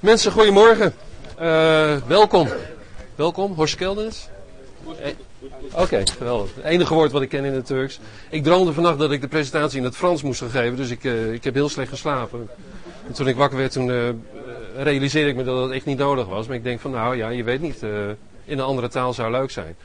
Mensen, goedemorgen. Uh, welkom. Welkom, Horst Keldernis. Eh, oké, geweldig. Het enige woord wat ik ken in het Turks. Ik droomde vannacht dat ik de presentatie in het Frans moest gaan geven, dus ik, uh, ik heb heel slecht geslapen. En toen ik wakker werd, toen realiseerde ik me dat dat echt niet nodig was. Maar ik denk van, nou ja, je weet niet, in een andere taal zou leuk zijn.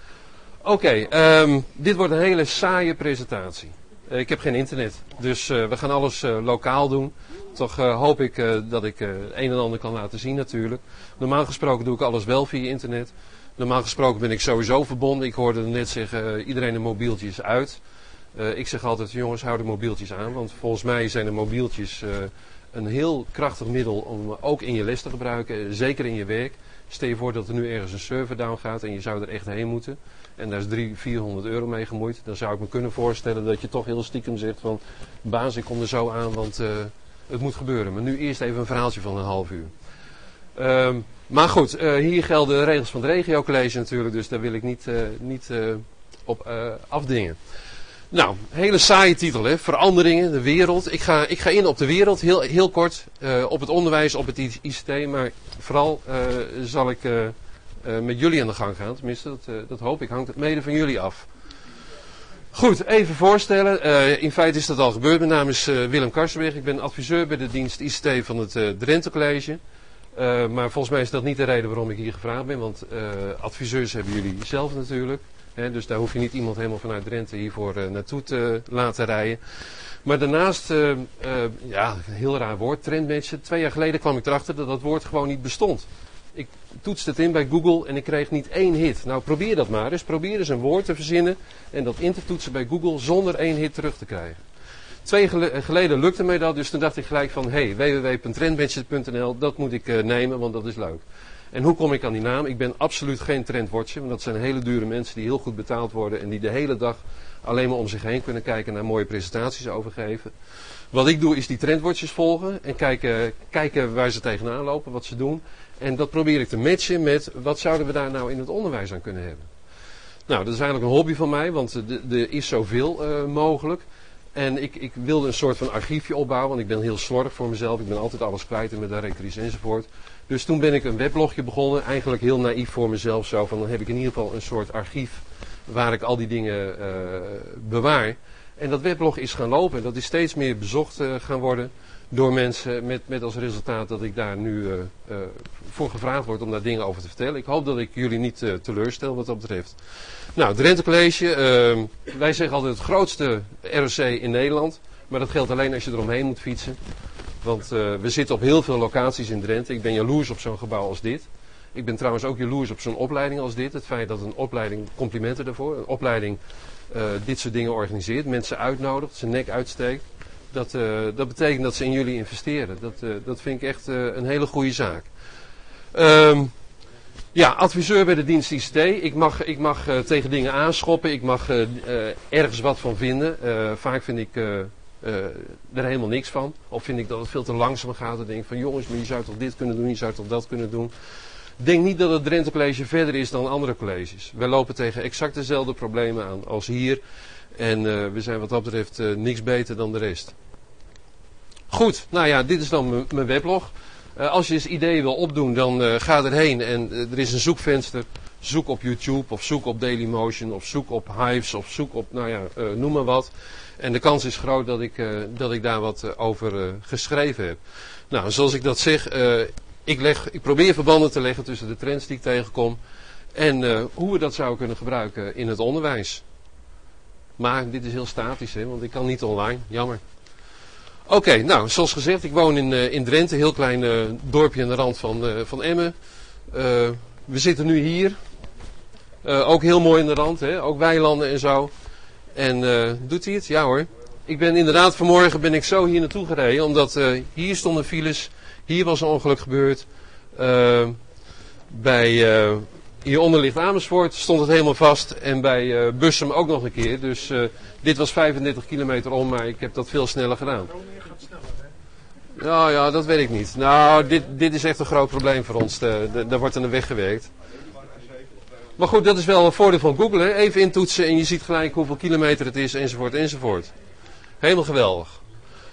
Oké, um, dit wordt een hele saaie presentatie. Ik heb geen internet, dus we gaan alles lokaal doen. Toch hoop ik dat ik een en ander kan laten zien natuurlijk. Normaal gesproken doe ik alles wel via internet. Normaal gesproken ben ik sowieso verbonden. Ik hoorde net zeggen, iedereen de mobieltjes uit. Ik zeg altijd, jongens, hou de mobieltjes aan. Want volgens mij zijn de mobieltjes een heel krachtig middel om ook in je les te gebruiken. Zeker in je werk. Stel je voor dat er nu ergens een server down gaat en je zou er echt heen moeten. En daar is 300, 400 euro mee gemoeid. Dan zou ik me kunnen voorstellen dat je toch heel stiekem zegt van... Baas, ik kom er zo aan, want het moet gebeuren. Maar nu eerst even een verhaaltje van een half uur. Um, maar goed, uh, hier gelden de regels van het regiocollege natuurlijk, dus daar wil ik niet, uh, niet op afdingen. Nou, hele saaie titel, hè? Veranderingen, de wereld. Ik ga, ik ga in op de wereld, heel, heel kort, op het onderwijs, op het ICT, maar vooral zal ik met jullie aan de gang gaan. Tenminste, dat, dat hoop ik, hangt het mede van jullie af. Goed, even voorstellen. in feite is dat al gebeurd. Mijn naam is Willem Karsenberg. Ik ben adviseur bij de dienst ICT van het Drenthe College. Maar volgens mij is dat niet de reden waarom ik hier gevraagd ben. Want adviseurs hebben jullie zelf natuurlijk. Hè, dus daar hoef je niet iemand helemaal vanuit Drenthe hiervoor naartoe te laten rijden. Maar daarnaast, ja, een heel raar woord, trendmatchen. Twee jaar geleden kwam ik erachter dat dat woord gewoon niet bestond. Ik toetste het in bij Google en ik kreeg niet één hit. Nou, probeer dat maar eens. Probeer eens een woord te verzinnen en dat in te toetsen bij Google zonder één hit terug te krijgen. Twee geleden lukte mij dat, dus toen dacht ik gelijk van, hé, hey, dat moet ik uh, nemen, want dat is leuk. En hoe kom ik aan die naam? Ik ben absoluut geen trendwatcher, want dat zijn hele dure mensen die heel goed betaald worden en die de hele dag alleen maar om zich heen kunnen kijken naar mooie presentaties overgeven. Wat ik doe is die trendwatchers volgen en kijken, kijken waar ze tegenaan lopen, wat ze doen. En dat probeer ik te matchen met wat zouden we daar nou in het onderwijs aan kunnen hebben. Nou, dat is eigenlijk een hobby van mij, want er is zoveel uh, mogelijk. En ik, ik, wilde een soort van archiefje opbouwen, want ik ben heel slordig voor mezelf. Ik ben altijd alles kwijt in mijn directories enzovoort. Dus toen ben ik een weblogje begonnen, eigenlijk heel naïef voor mezelf zo. Van dan heb ik in ieder geval een soort archief waar ik al die dingen uh, bewaar. En dat weblog is gaan lopen en dat is steeds meer bezocht uh, gaan worden door mensen. Met, met als resultaat dat ik daar nu uh, voor gevraagd word om daar dingen over te vertellen. Ik hoop dat ik jullie niet teleurstel wat dat betreft. Nou, Drenthe College, uh, wij zeggen altijd het grootste ROC in Nederland. Maar dat geldt alleen als je eromheen moet fietsen. Want we zitten op heel veel locaties in Drenthe. Ik ben jaloers op zo'n gebouw als dit. Ik ben trouwens ook jaloers op zo'n opleiding als dit. Het feit dat een opleiding, complimenten daarvoor, een opleiding dit soort dingen organiseert. Mensen uitnodigt, zijn nek uitsteekt. Dat, dat betekent dat ze in jullie investeren. Dat, dat vind ik echt een hele goede zaak. Um, ja, adviseur bij de dienst ICT. Ik mag, ik mag tegen dingen aanschoppen. Ik mag ergens wat van vinden. vaak vind ik er helemaal niks van. Of vind ik dat het veel te langzaam gaat. En denk van jongens, maar je zou toch dit kunnen doen, je zou toch dat kunnen doen. Denk niet dat het Drenthe College verder is dan andere colleges. Wij lopen tegen exact dezelfde problemen aan als hier. En we zijn wat dat betreft niks beter dan de rest. Goed, nou ja, dit is dan mijn weblog. Uh, als je eens ideeën wil opdoen, dan uh, ga erheen en uh, er is een zoekvenster. Zoek op YouTube of zoek op Dailymotion of zoek op Hives of zoek op, nou ja, noem maar wat. En de kans is groot dat ik, dat ik daar wat over geschreven heb. Nou, zoals ik dat zeg, ik, leg, ik probeer verbanden te leggen tussen de trends die ik tegenkom en hoe we dat zouden kunnen gebruiken in het onderwijs. Maar dit is heel statisch, hè, want ik kan niet online, jammer. Oké, nou, zoals gezegd, ik woon in, uh, in Drenthe, een heel klein uh, dorpje aan de rand van, uh, van Emmen. we zitten nu hier. ook heel mooi in de rand, hè? ook weilanden en zo. En doet hij het? Ja hoor. Ik ben inderdaad vanmorgen ben ik zo hier naartoe gereden, omdat hier stonden files, hier was een ongeluk gebeurd. bij, hieronder ligt Amersfoort, stond het helemaal vast. En bij Bussum ook nog een keer. Dus dit was 35 kilometer om, maar ik heb dat veel sneller gedaan. Nou ja, dat weet ik niet. Nou, dit, dit is echt een groot probleem voor ons. daar wordt er een weg gewerkt. Maar goed, dat is wel een voordeel van Google. Hè? Even intoetsen en je ziet gelijk hoeveel kilometer het is, enzovoort, enzovoort. Helemaal geweldig.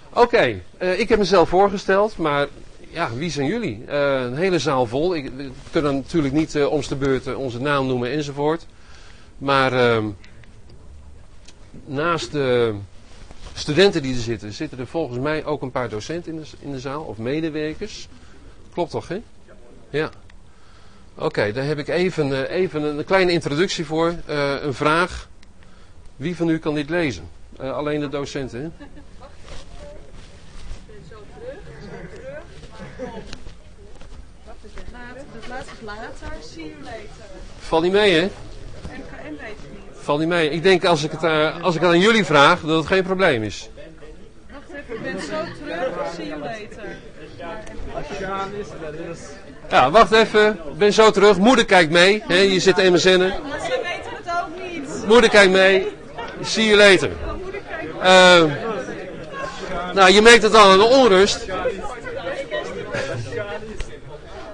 Oké, okay, uh, ik heb mezelf voorgesteld, maar ja, wie zijn jullie? Uh, een hele zaal vol. Ik, we kunnen natuurlijk niet uh, om de beurt onze naam noemen enzovoort. Maar uh, naast de studenten die er zitten, zitten er volgens mij ook een paar docenten in de, in de zaal. Of medewerkers. Klopt toch, hè? Ja. Oké, daar heb ik even, even een kleine introductie voor. een vraag. Wie van u kan dit lezen? alleen de docenten, hè? Later. See you later. Val niet mee, hè? MKM weet het niet. Val niet mee. Ik denk als ik het, uh, als ik het aan jullie vraag, dat het geen probleem is. Wacht even, ik ben zo terug. See you later. Ja, wacht even. Ik ben zo terug. Moeder kijkt mee. Hè? Je zit in mijn zinnen. Maar ze weten het ook niet. Moeder kijkt mee. See you later. Uh, nou, je merkt het al aan de onrust.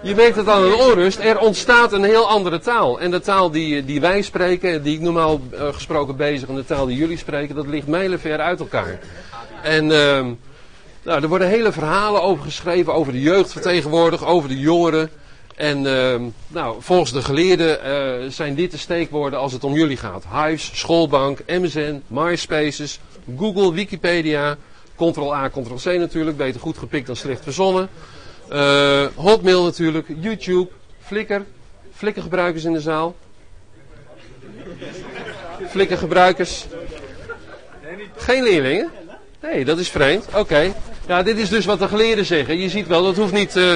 Je merkt het aan een onrust. Er ontstaat een heel andere taal. En de taal die, die wij spreken, die ik normaal uh, gesproken bezig, en de taal die jullie spreken, dat ligt mijlenver uit elkaar. En uh, nou, er worden hele verhalen over geschreven, over de jeugd vertegenwoordigd, over de jongeren. En uh, nou, volgens de geleerden uh, zijn dit de steekwoorden als het om jullie gaat. Hives, Schoolbank, MSN, MySpaces, Google, Wikipedia, Ctrl-A, Ctrl-C natuurlijk, beter goed gepikt dan slecht verzonnen. Uh, Hotmail natuurlijk, YouTube, Flickr. Flickr gebruikers in de zaal. Flickr gebruikers. Geen leerlingen? Nee, dat is vreemd. Oké. Ja, dit is dus wat de geleerden zeggen. Je ziet wel, dat hoeft niet, uh,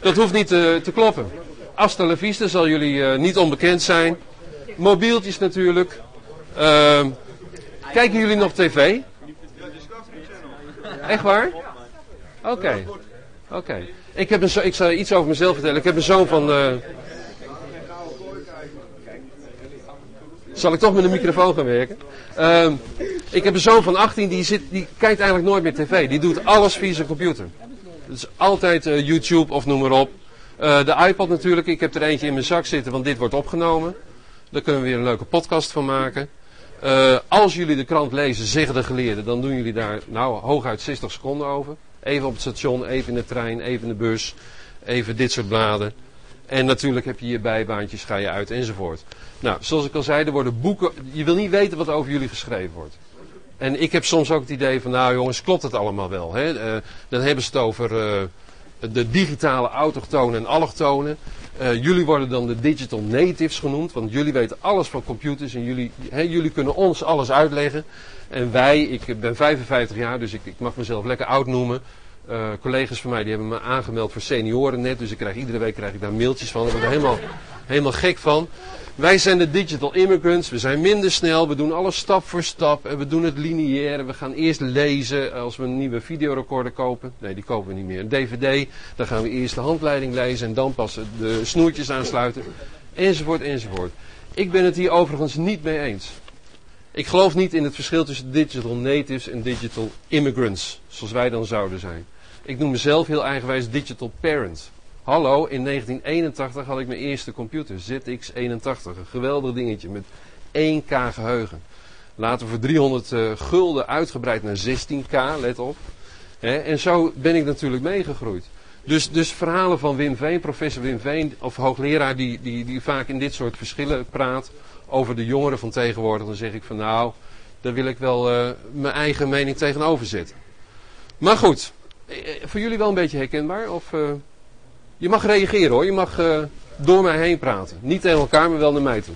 dat hoeft niet uh, te kloppen. Asta zal jullie niet onbekend zijn. Mobieltjes natuurlijk. Ehm, kijken jullie nog tv? Echt waar? Oké. Oké. Ik, heb een ik zal iets over mezelf vertellen. Ik heb een zoon van. Uh... Zal ik toch met een microfoon gaan werken? Uh, ik heb een zoon van 18 die, zit, die kijkt eigenlijk nooit meer tv. Die doet alles via zijn computer. Dus altijd uh, YouTube of noem maar op. Uh, de iPad natuurlijk. Ik heb er eentje in mijn zak zitten, want dit wordt opgenomen. Daar kunnen we weer een leuke podcast van maken. Uh, als jullie de krant lezen, zeggen de geleerden, dan doen jullie daar nou hooguit 60 seconden over. Even op het station, even in de trein, even in de bus, even dit soort bladen. En natuurlijk heb je je bijbaantjes, ga je uit enzovoort. Nou, zoals ik al zei, er worden boeken. Je wil niet weten wat over jullie geschreven wordt. En ik heb soms ook het idee van, nou jongens, klopt het allemaal wel? Hè? Uh, dan hebben ze het over uh, de digitale autochtonen en allochtonen. Uh, jullie worden dan de digital natives genoemd, want jullie weten alles van computers en jullie, jullie kunnen ons alles uitleggen. En wij, ik ben 55 jaar, dus ik, ik mag mezelf lekker oud noemen. Uh, collega's van mij die hebben me aangemeld voor senioren net, dus ik krijg, iedere week krijg ik daar mailtjes van. Ik word er helemaal, helemaal gek van. Wij zijn de digital immigrants, we zijn minder snel, we doen alles stap voor stap en we doen het lineair. We gaan eerst lezen als we een nieuwe videorecorder kopen. Nee, die kopen we niet meer. Een dvd, dan gaan we eerst de handleiding lezen en dan pas de snoertjes aansluiten. Enzovoort, enzovoort. Ik ben het hier overigens niet mee eens. Ik geloof niet in het verschil tussen digital natives en digital immigrants, zoals wij dan zouden zijn. Ik noem mezelf heel eigenwijs digital parent. Hallo, in 1981 had ik mijn eerste computer, ZX81, een geweldig dingetje met 1K geheugen. Later voor 300 uh, gulden uitgebreid naar 16K, let op. En zo ben ik natuurlijk meegegroeid. Dus, dus verhalen van Wim Veen, professor Wim Veen, of hoogleraar die, die, die vaak in dit soort verschillen praat over de jongeren van tegenwoordig, dan zeg ik van nou, daar wil ik wel uh, mijn eigen mening tegenover zetten. Maar goed, voor jullie wel een beetje herkenbaar? Of, je mag reageren hoor, je mag uh, door mij heen praten. Niet tegen elkaar, maar wel naar mij toe.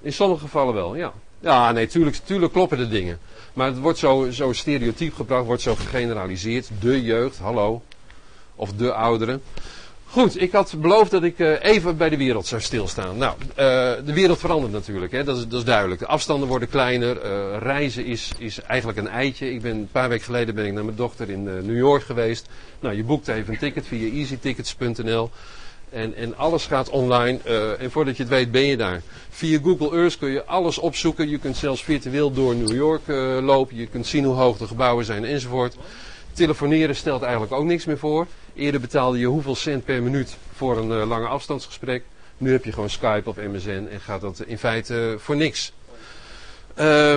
In sommige gevallen wel, ja. Ja, nee, tuurlijk, tuurlijk kloppen de dingen. Maar het wordt zo, zo stereotyp gebracht, wordt zo gegeneraliseerd. De jeugd, hallo. Of de ouderen. Goed, ik had beloofd dat ik uh, even bij de wereld zou stilstaan. Nou, uh, de wereld verandert natuurlijk, hè? Dat, is, dat is duidelijk. De afstanden worden kleiner, uh, reizen is, is eigenlijk een eitje. Ik ben, een paar weken geleden ben ik naar mijn dochter in New York geweest. Nou, je boekt even een ticket via easytickets.nl. En, en alles gaat online. en voordat je het weet ben je daar. Via Google Earth kun je alles opzoeken. Je kunt zelfs virtueel door New York lopen. Je kunt zien hoe hoog de gebouwen zijn enzovoort. Telefoneren stelt eigenlijk ook niks meer voor. Eerder betaalde je hoeveel cent per minuut voor een uh, lange afstandsgesprek. Nu heb je gewoon Skype of MSN en gaat dat in feite voor niks. Uh,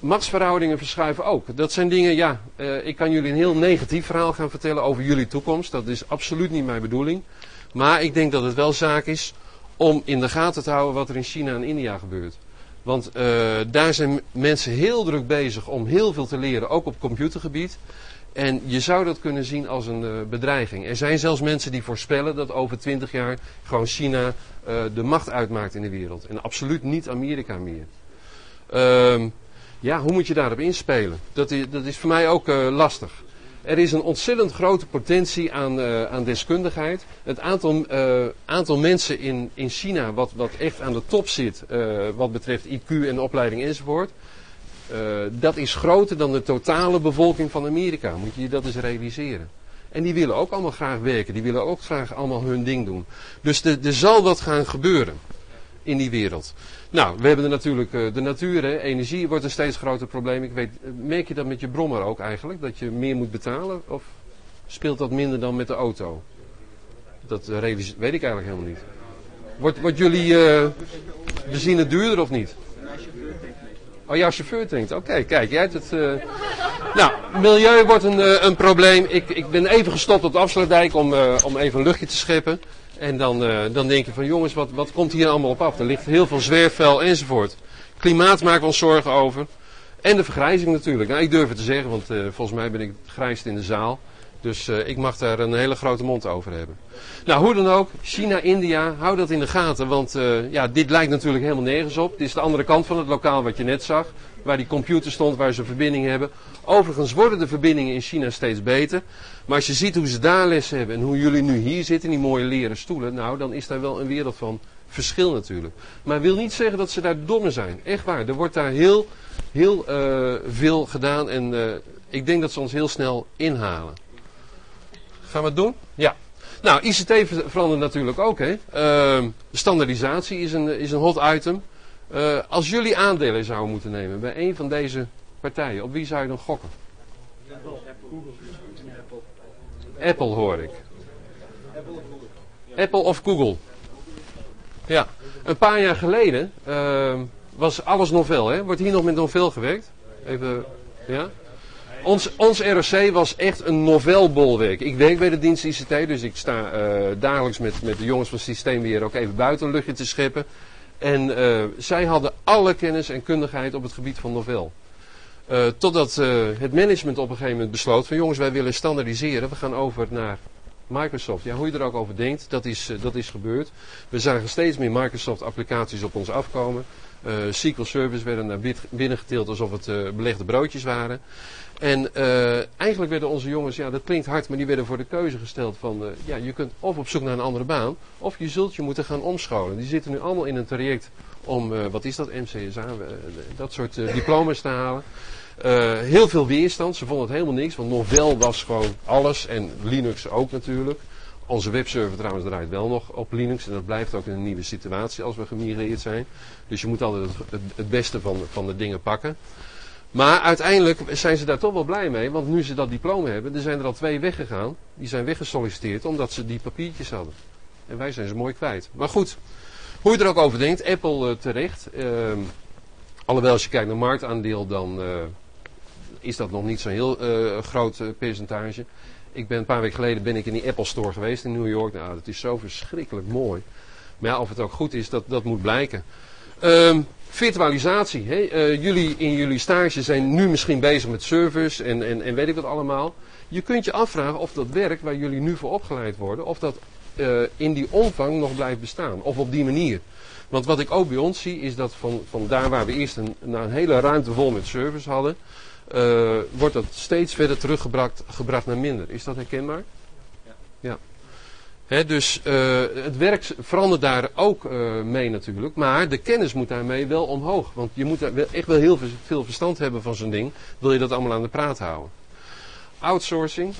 Machtsverhoudingen verschuiven ook. Dat zijn dingen, ja, uh, ik kan jullie een heel negatief verhaal gaan vertellen over jullie toekomst. Dat is absoluut niet mijn bedoeling. Maar ik denk dat het wel zaak is om in de gaten te houden wat er in China en India gebeurt. Want uh, daar zijn mensen heel druk bezig om heel veel te leren, ook op computergebied. En je zou dat kunnen zien als een uh, bedreiging. Er zijn zelfs mensen die voorspellen dat over twintig jaar gewoon China uh, de macht uitmaakt in de wereld. En absoluut niet Amerika meer. Uh, ja, hoe moet je daarop inspelen? Dat is, dat is voor mij ook uh, lastig. Er is een ontzettend grote potentie aan, uh, aan deskundigheid. Het aantal, aantal mensen in, in China wat, wat echt aan de top zit, wat betreft IQ en opleiding enzovoort, dat is groter dan de totale bevolking van Amerika. Moet je je dat eens realiseren. En die willen ook allemaal graag werken. Die willen ook graag allemaal hun ding doen. Dus er, zal wat gaan gebeuren in die wereld. Nou, we hebben natuurlijk uh, de natuur, hè. energie wordt een steeds groter probleem. Ik weet, merk je dat met je brommer ook eigenlijk? Dat je meer moet betalen? Of speelt dat minder dan met de auto? Dat weet ik eigenlijk helemaal niet. Wordt, wordt jullie uh, benzine duurder of niet? Oh, jouw chauffeur drinkt. Oké, kijk, jij hebt het... Nou, milieu wordt een, een probleem. Ik, ik ben even gestopt op de afsluitdijk om, om even een luchtje te scheppen. En dan, dan denk je van jongens, wat, wat komt hier allemaal op af? Er ligt heel veel zwerfvuil enzovoort. Klimaat maken we ons zorgen over. En de vergrijzing natuurlijk. Nou, ik durf het te zeggen, want volgens mij ben ik het grijst in de zaal. Dus uh, ik mag daar een hele grote mond over hebben. Nou, hoe dan ook, China, India, hou dat in de gaten. Want ja, dit lijkt natuurlijk helemaal nergens op. Dit is de andere kant van het lokaal wat je net zag. Waar die computer stond, waar ze verbindingen hebben. Overigens worden de verbindingen in China steeds beter. Maar als je ziet hoe ze daar les hebben en hoe jullie nu hier zitten die mooie leren stoelen, nou dan is daar wel een wereld van verschil natuurlijk. Maar wil niet zeggen dat ze daar domme zijn. Echt waar. Er wordt daar heel, heel uh, veel gedaan en ik denk dat ze ons heel snel inhalen. Gaan we het doen? Ja. Nou, ICT verandert natuurlijk ook. Hè. Uh, standaardisatie is een, is een hot item. Uh, als jullie aandelen zouden moeten nemen bij een van deze partijen, op wie zou je dan gokken? Apple hoor ik. Apple of Google. Ja, een paar jaar geleden uh, was alles novel. Hè? Wordt hier nog met novel gewerkt? Even, ja? Ons, ons ROC was echt een novelbolwerk. Ik werk bij de dienst ICT, dus ik sta uh, dagelijks met, met de jongens van systeembeheer ook even buiten een luchtje te scheppen. En uh, zij hadden alle kennis en kundigheid op het gebied van novel. Uh, totdat uh, het management op een gegeven moment besloot van jongens, wij willen standaardiseren. We gaan over naar Microsoft. Ja, hoe je er ook over denkt, dat is, uh, dat is gebeurd. We zagen steeds meer Microsoft applicaties op ons afkomen. SQL Servers werden naar binnen getild alsof het belegde broodjes waren. En eigenlijk werden onze jongens, ja dat klinkt hard, maar die werden voor de keuze gesteld van, ja je kunt of op zoek naar een andere baan, of je zult je moeten gaan omscholen. Die zitten nu allemaal in een traject om, wat is dat, MCSA, dat soort diploma's te halen. Heel veel weerstand. Ze vonden het helemaal niks. Want Novell was gewoon alles. En Linux ook natuurlijk. Onze webserver trouwens draait wel nog op Linux. En dat blijft ook in een nieuwe situatie als we gemigreerd zijn. Dus je moet altijd het, het beste van, van de dingen pakken. Maar uiteindelijk zijn ze daar toch wel blij mee. Want nu ze dat diploma hebben, er zijn er al twee weggegaan. Die zijn weggesolliciteerd omdat ze die papiertjes hadden. En wij zijn ze mooi kwijt. Maar goed, hoe je er ook over denkt. Apple uh, terecht. Uh, alhoewel als je kijkt naar marktaandeel dan... Uh, is dat nog niet zo'n heel uh, groot percentage. Ik ben een paar weken geleden ben ik in die Apple Store geweest in New York. Nou, dat is zo verschrikkelijk mooi. Maar ja, of het ook goed is, dat, dat moet blijken. Um, virtualisatie. Hè? Uh, jullie in jullie stage zijn nu misschien bezig met servers en, en, en weet ik wat allemaal. Je kunt je afvragen of dat werk waar jullie nu voor opgeleid worden, of dat in die omvang nog blijft bestaan. Of op die manier. Want wat ik ook bij ons zie, is dat van, van daar waar we eerst een, nou, een hele ruimte vol met servers hadden, uh, wordt dat steeds verder teruggebracht gebracht naar minder. Is dat herkenbaar? Ja. ja. Dus uh, het werk verandert daar ook uh, mee natuurlijk. Maar de kennis moet daarmee wel omhoog. Want je moet echt wel heel veel verstand hebben van zo'n ding. Wil je dat allemaal aan de praat houden. Outsourcing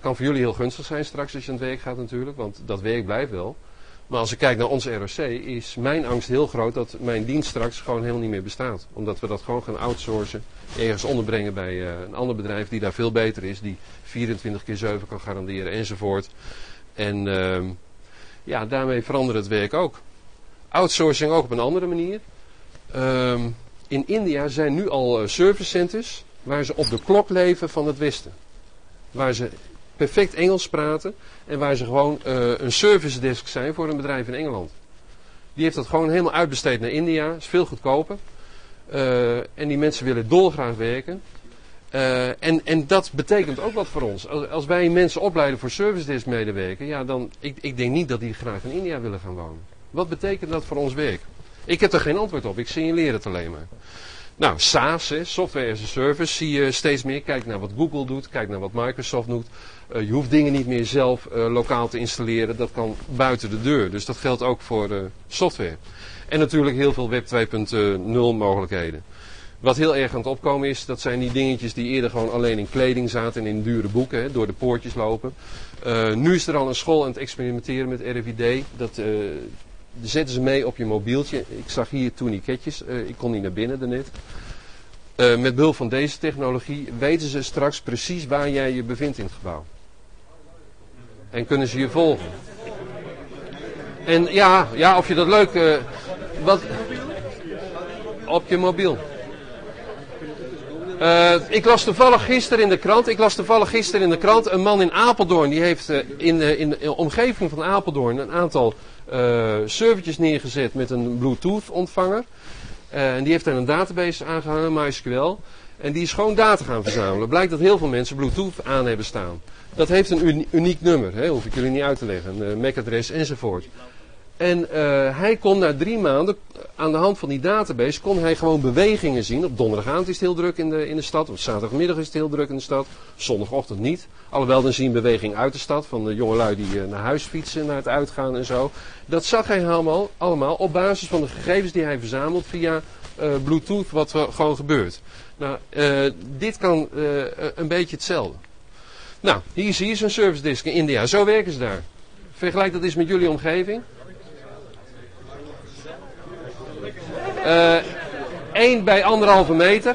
kan voor jullie heel gunstig zijn straks als je aan het werk gaat natuurlijk. Want dat werk blijft wel. Maar als ik kijk naar onze ROC, is mijn angst heel groot dat mijn dienst straks gewoon helemaal niet meer bestaat. Omdat we dat gewoon gaan outsourcen, ergens onderbrengen bij een ander bedrijf die daar veel beter is, die 24 keer 7 kan garanderen enzovoort. En uh, ja, daarmee verandert het werk ook. Outsourcing ook op een andere manier. Um, in India zijn nu al uh, servicecenters waar ze op de klok leven van het Westen. Waar ze perfect Engels praten en waar ze gewoon uh, een service desk zijn voor een bedrijf in Engeland. Die heeft dat gewoon helemaal uitbesteed naar India, is veel goedkoper. Uh, en die mensen willen dolgraag werken. Uh, en, en dat betekent ook wat voor ons. Als, wij mensen opleiden voor service medewerker, ja, dan, ik, ik denk niet dat die graag in India willen gaan wonen. Wat betekent dat voor ons werk? Ik heb er geen antwoord op, ik signaleer het alleen maar. Nou, SaaS, software as a service, zie je steeds meer. Kijk naar wat Google doet, kijk naar wat Microsoft doet. Uh, je hoeft dingen niet meer zelf uh, lokaal te installeren, dat kan buiten de deur. Dus dat geldt ook voor software. En natuurlijk heel veel Web 2.0 mogelijkheden. Wat heel erg aan het opkomen is, dat zijn die dingetjes die eerder gewoon alleen in kleding zaten en in dure boeken, hè, door de poortjes lopen. nu is er al een school aan het experimenteren met RFID. Dat, zetten ze mee op je mobieltje. Ik zag hier tourniquetjes, uh, ik kon niet naar binnen daarnet. Met behulp van deze technologie weten ze straks precies waar jij je bevindt in het gebouw. En kunnen ze je volgen. En ja, ja of je dat leuk... Wat, op je mobiel. Uh, ik las toevallig gisteren in de krant, ik las toevallig gisteren in de krant, een man in Apeldoorn, die heeft uh, in, uh, in de omgeving van Apeldoorn een aantal servertjes neergezet met een Bluetooth ontvanger. en die heeft daar een database aangehangen, MySQL. En die is gewoon data gaan verzamelen. Blijkt dat heel veel mensen Bluetooth aan hebben staan. Dat heeft een uniek nummer, hè, hoef ik jullie niet uit te leggen, een MAC-adres enzovoort. En uh, hij kon na drie maanden, aan de hand van die database, kon hij gewoon bewegingen zien. Op donderdagavond is het heel druk in de, in de stad. Op zaterdagmiddag is het heel druk in de stad. Zondagochtend niet. Alhoewel dan zien beweging uit de stad. Van de jongelui die uh, naar huis fietsen, naar het uitgaan en zo. Dat zag hij allemaal, allemaal op basis van de gegevens die hij verzamelt via uh, Bluetooth, wat er gewoon gebeurt. Nou, dit kan een beetje hetzelfde. Nou, hier zie je zo'n service disk in India. Zo werken ze daar. Vergelijk dat eens met jullie omgeving. Uh, 1 bij anderhalve meter.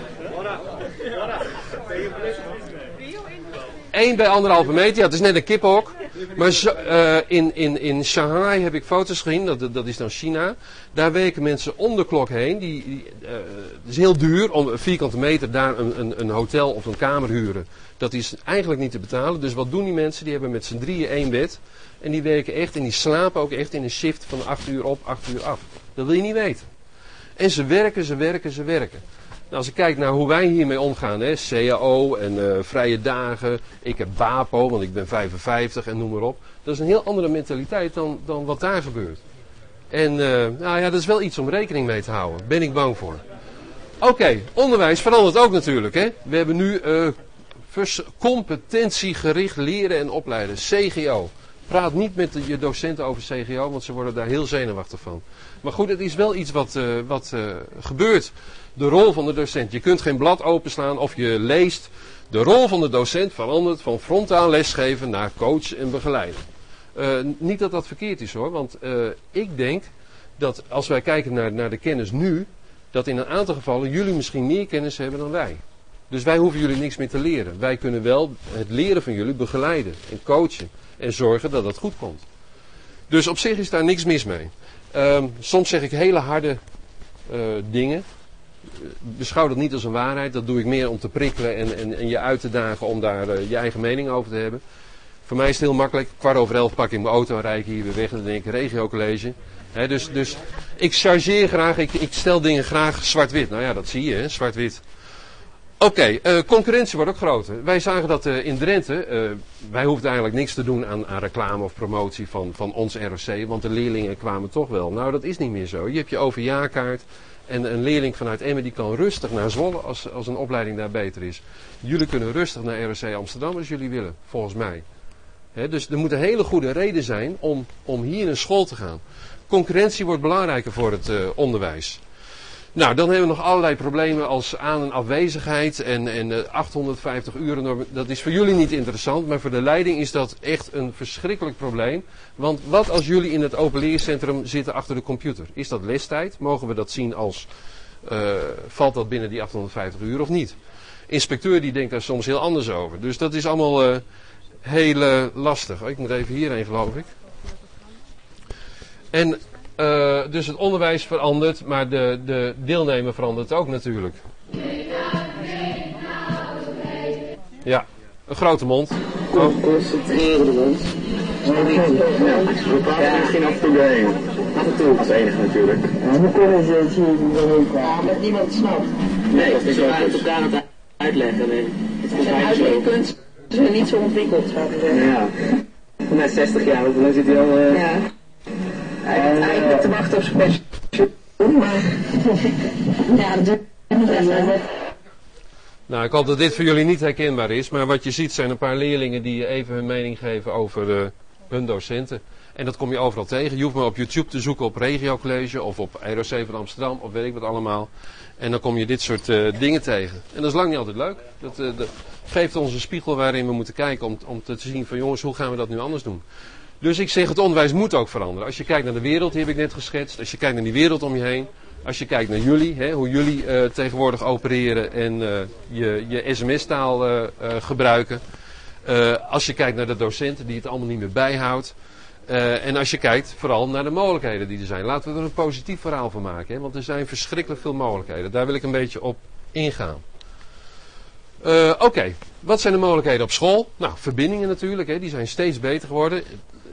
1 bij anderhalve meter, ja, het is net een kippenhok. Maar uh, in, in, in Shanghai heb ik foto's gezien, dat, dat is dan China. Daar werken mensen om de klok heen. Die, die uh, het is heel duur om vierkante meter daar een, een, een hotel of een kamer huren. Dat is eigenlijk niet te betalen. Dus wat doen die mensen? Die hebben met z'n drieën één bed. En die werken echt en die slapen ook echt in een shift van 8 uur op, 8 uur af. Dat wil je niet weten. En ze werken, ze werken, ze werken. Nou, als ik kijk naar hoe wij hiermee omgaan, hè, CAO en uh, vrije dagen, ik heb WAPO, want ik ben 55 en noem maar op. Dat is een heel andere mentaliteit dan, dan wat daar gebeurt. En uh, nou ja, dat is wel iets om rekening mee te houden. Ben ik bang voor. Oké, onderwijs verandert ook natuurlijk. Hè. We hebben nu uh, competentiegericht leren en opleiden, CGO. Praat niet met je docenten over CGO, want ze worden daar heel zenuwachtig van. Maar goed, het is wel iets wat, uh, wat uh, gebeurt. De rol van de docent. Je kunt geen blad openslaan of je leest. De rol van de docent verandert van frontaal lesgeven naar coach en begeleider. Uh, niet dat dat verkeerd is hoor, want ik denk dat als wij kijken naar, naar de kennis nu, dat in een aantal gevallen jullie misschien meer kennis hebben dan wij. Dus wij hoeven jullie niks meer te leren. Wij kunnen wel het leren van jullie begeleiden en coachen en zorgen dat het goed komt. Dus op zich is daar niks mis mee. Um, soms zeg ik hele harde uh, dingen. Beschouw dat niet als een waarheid. Dat doe ik meer om te prikkelen en, en, en je uit te dagen om daar uh, je eigen mening over te hebben. Voor mij is het heel makkelijk. Kwart over elf pak ik mijn auto en rijd ik hier weer weg. En dan denk ik regio-college. He, dus, dus ik chargeer graag. Ik, ik stel dingen graag zwart-wit. Nou ja, dat zie je, zwart-wit. Oké, uh, concurrentie wordt ook groter. Wij zagen dat uh, in Drenthe, uh, wij hoefden eigenlijk niks te doen aan, aan, reclame of promotie van, van ons ROC, want de leerlingen kwamen toch wel. Nou, dat is niet meer zo. Je hebt je overjaarkaart en een leerling vanuit Emmen die kan rustig naar Zwolle als, als een opleiding daar beter is. Jullie kunnen rustig naar ROC Amsterdam als jullie willen, volgens mij. Dus er moet een hele goede reden zijn om, om hier naar school te gaan. Concurrentie wordt belangrijker voor het onderwijs. Nou, dan hebben we nog allerlei problemen als aan- en afwezigheid en, en 850 uren. Dat is voor jullie niet interessant, maar voor de leiding is dat echt een verschrikkelijk probleem. Want wat als jullie in het open leercentrum zitten achter de computer? Is dat lestijd? Mogen we dat zien als, uh, valt dat binnen die 850 uur of niet? Inspecteur die denkt daar soms heel anders over. Dus dat is allemaal uh, heel uh, lastig. Ik moet even hierheen geloof ik. En Eh, dus het onderwijs verandert, maar de, de deelnemer verandert ook natuurlijk. Ja, een grote mond. Concentreren ons. We praten misschien af en toe doorheen. Af en toe. Als enige natuurlijk. Ja, hoe kunnen ze het hier doorheen praten? Dat niemand snapt. Nee, dat is wel goed elkaar aan het uitleggen. Nee. Het is Zijn uitlegkunst zijn niet zo ontwikkeld, zou ik zeggen. Ja. Na 60 jaar, dan zit hij al... Uh... Ja. Eigenlijk te wachten op zijn pensioen, maar... ja, dat duurt nog even. Nou, ik hoop dat dit voor jullie niet herkenbaar is, maar wat je ziet zijn een paar leerlingen die even hun mening geven over uh, hun docenten. En dat kom je overal tegen. Je hoeft maar op YouTube te zoeken op Regio College of op ROC van Amsterdam of weet ik wat allemaal. En dan kom je dit soort uh, dingen tegen. En dat is lang niet altijd leuk. Dat, uh, dat geeft ons een spiegel waarin we moeten kijken om, om te zien van jongens, hoe gaan we dat nu anders doen. Dus ik zeg, het onderwijs moet ook veranderen. Als je kijkt naar de wereld, die heb ik net geschetst. Als je kijkt naar die wereld om je heen. Als je kijkt naar jullie, hè, hoe jullie uh, tegenwoordig opereren en uh, je, je sms-taal uh, gebruiken. als je kijkt naar de docenten die het allemaal niet meer bijhoudt. en als je kijkt vooral naar de mogelijkheden die er zijn. Laten we er een positief verhaal van maken. Hè, want er zijn verschrikkelijk veel mogelijkheden. Daar wil ik een beetje op ingaan. Oké, wat zijn de mogelijkheden op school? Nou, verbindingen natuurlijk. Hè, die zijn steeds beter geworden.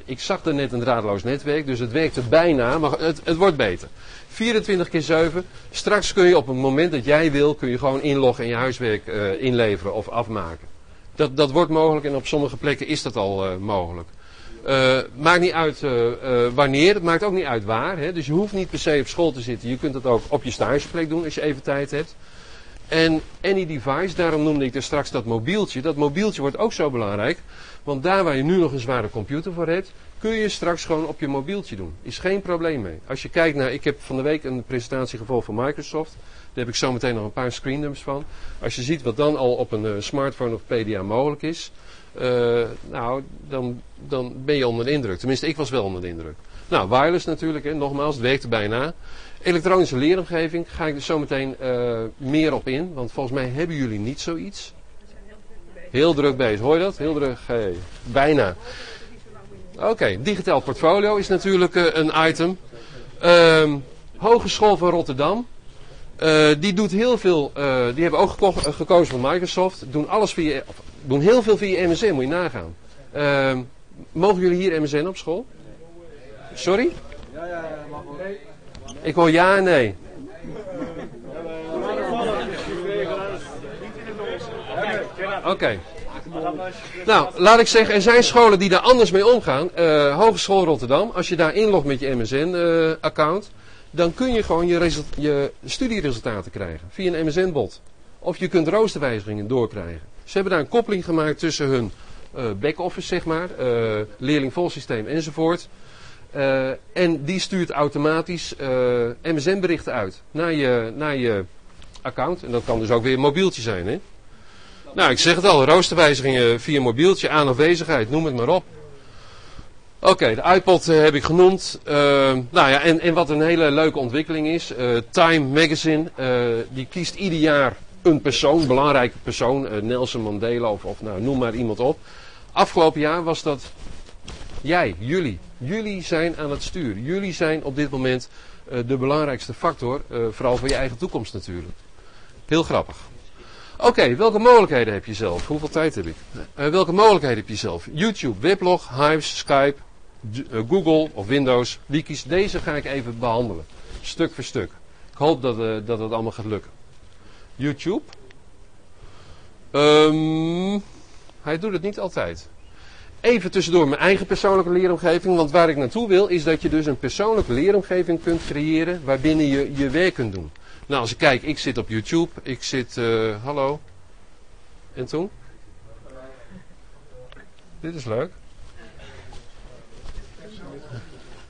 Ik zag er net een draadloos netwerk, dus het werkte bijna, maar het, het wordt beter. 24 keer 7. Straks kun je op het moment dat jij wil, kun je gewoon inloggen en je huiswerk uh, inleveren of afmaken. Dat, dat wordt mogelijk en op sommige plekken is dat al uh, mogelijk. Uh, maakt niet uit wanneer, het maakt ook niet uit waar. Hè? Dus je hoeft niet per se op school te zitten. Je kunt het ook op je stageplek doen als je even tijd hebt. En any device, daarom noemde ik er straks dat mobieltje. Dat mobieltje wordt ook zo belangrijk. Want daar waar je nu nog een zware computer voor hebt, kun je straks gewoon op je mobieltje doen. Is geen probleem mee. Als je kijkt naar, ik heb van de week een presentatie gevolgd van Microsoft. Daar heb ik zo meteen nog een paar screendumps van. Als je ziet wat dan al op een uh, smartphone of PDA mogelijk is. Uh, nou, dan, dan ben je onder de indruk. Tenminste, ik was wel onder de indruk. Nou, wireless natuurlijk, hè, nogmaals, het werkte bijna. Elektronische leeromgeving ga ik dus zo meteen uh, meer op in. Want volgens mij hebben jullie niet zoiets. Heel druk bezig. Hoor je dat? Heel druk. Hey, bijna. Oké, okay. digitaal portfolio is natuurlijk uh, een item. Um, Hogeschool van Rotterdam. Uh, die doet heel veel. Uh, die hebben ook geko gekozen voor Microsoft. Doen alles via. Doen heel veel via MSN, moet je nagaan. Uh, mogen jullie hier MSN op school? Sorry? Ja, ja, ja, mag wel. Ik hoor ja en nee. Oké. Nou, laat ik zeggen, er zijn scholen die daar anders mee omgaan. Uh, Hogeschool Rotterdam, als je daar inlogt met je MSN-account, uh, dan kun je gewoon je, je, studieresultaten krijgen via een MSN-bot. Of je kunt roosterwijzigingen doorkrijgen. Ze hebben daar een koppeling gemaakt tussen hun uh, back-office, zeg maar, leerlingvolsysteem enzovoort. Uh, en die stuurt automatisch MSN-berichten uit naar je, naar je account. En dat kan dus ook weer een mobieltje zijn. Hè? Nou, ik zeg het al, roosterwijzigingen via mobieltje, aan afwezigheid, noem het maar op. Oké, de iPod uh, heb ik genoemd. nou ja, en, en wat een hele leuke ontwikkeling is. Time Magazine, die kiest ieder jaar een persoon, belangrijke persoon. Nelson Mandela of, of nou, noem maar iemand op. Afgelopen jaar was dat jij, jullie. Jullie zijn aan het sturen. Jullie zijn op dit moment uh, de belangrijkste factor, uh, vooral voor je eigen toekomst natuurlijk. Heel grappig. Oké, welke mogelijkheden heb je zelf? Hoeveel tijd heb ik? Uh, welke mogelijkheden heb je zelf? YouTube, weblog, Hives, Skype, Google of Windows, wikis. Deze ga ik even behandelen. Stuk voor stuk. Ik hoop dat, dat het allemaal gaat lukken. YouTube. Um, hij doet het niet altijd. Even tussendoor mijn eigen persoonlijke leeromgeving. Want waar ik naartoe wil is dat je dus een persoonlijke leeromgeving kunt creëren waarbinnen je je werk kunt doen. Nou, als ik kijk, ik zit op YouTube. Ik zit, uh, hallo. En toen? Dit is leuk.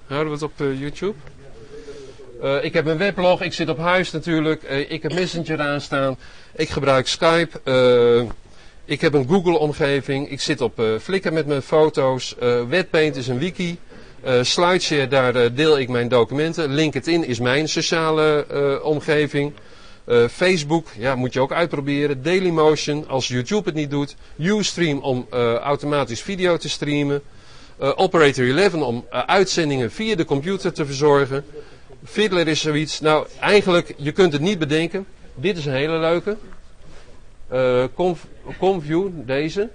Houden we het op uh, YouTube? Uh, ik heb een weblog, ik zit op huis natuurlijk. ik heb Messenger aanstaan. Ik gebruik Skype. Ik heb een Google-omgeving. Ik zit op Flickr met mijn foto's. Wetpaint is een wiki. Uh, Slideshare, daar deel ik mijn documenten. LinkedIn is mijn sociale omgeving. Facebook, ja, moet je ook uitproberen. Dailymotion, als YouTube het niet doet. Ustream om automatisch video te streamen. Eh, Operator 11 om eh, uitzendingen via de computer te verzorgen. Fiddler is zoiets. Nou, eigenlijk, je kunt het niet bedenken. Dit is een hele leuke. Eh Conview, deze.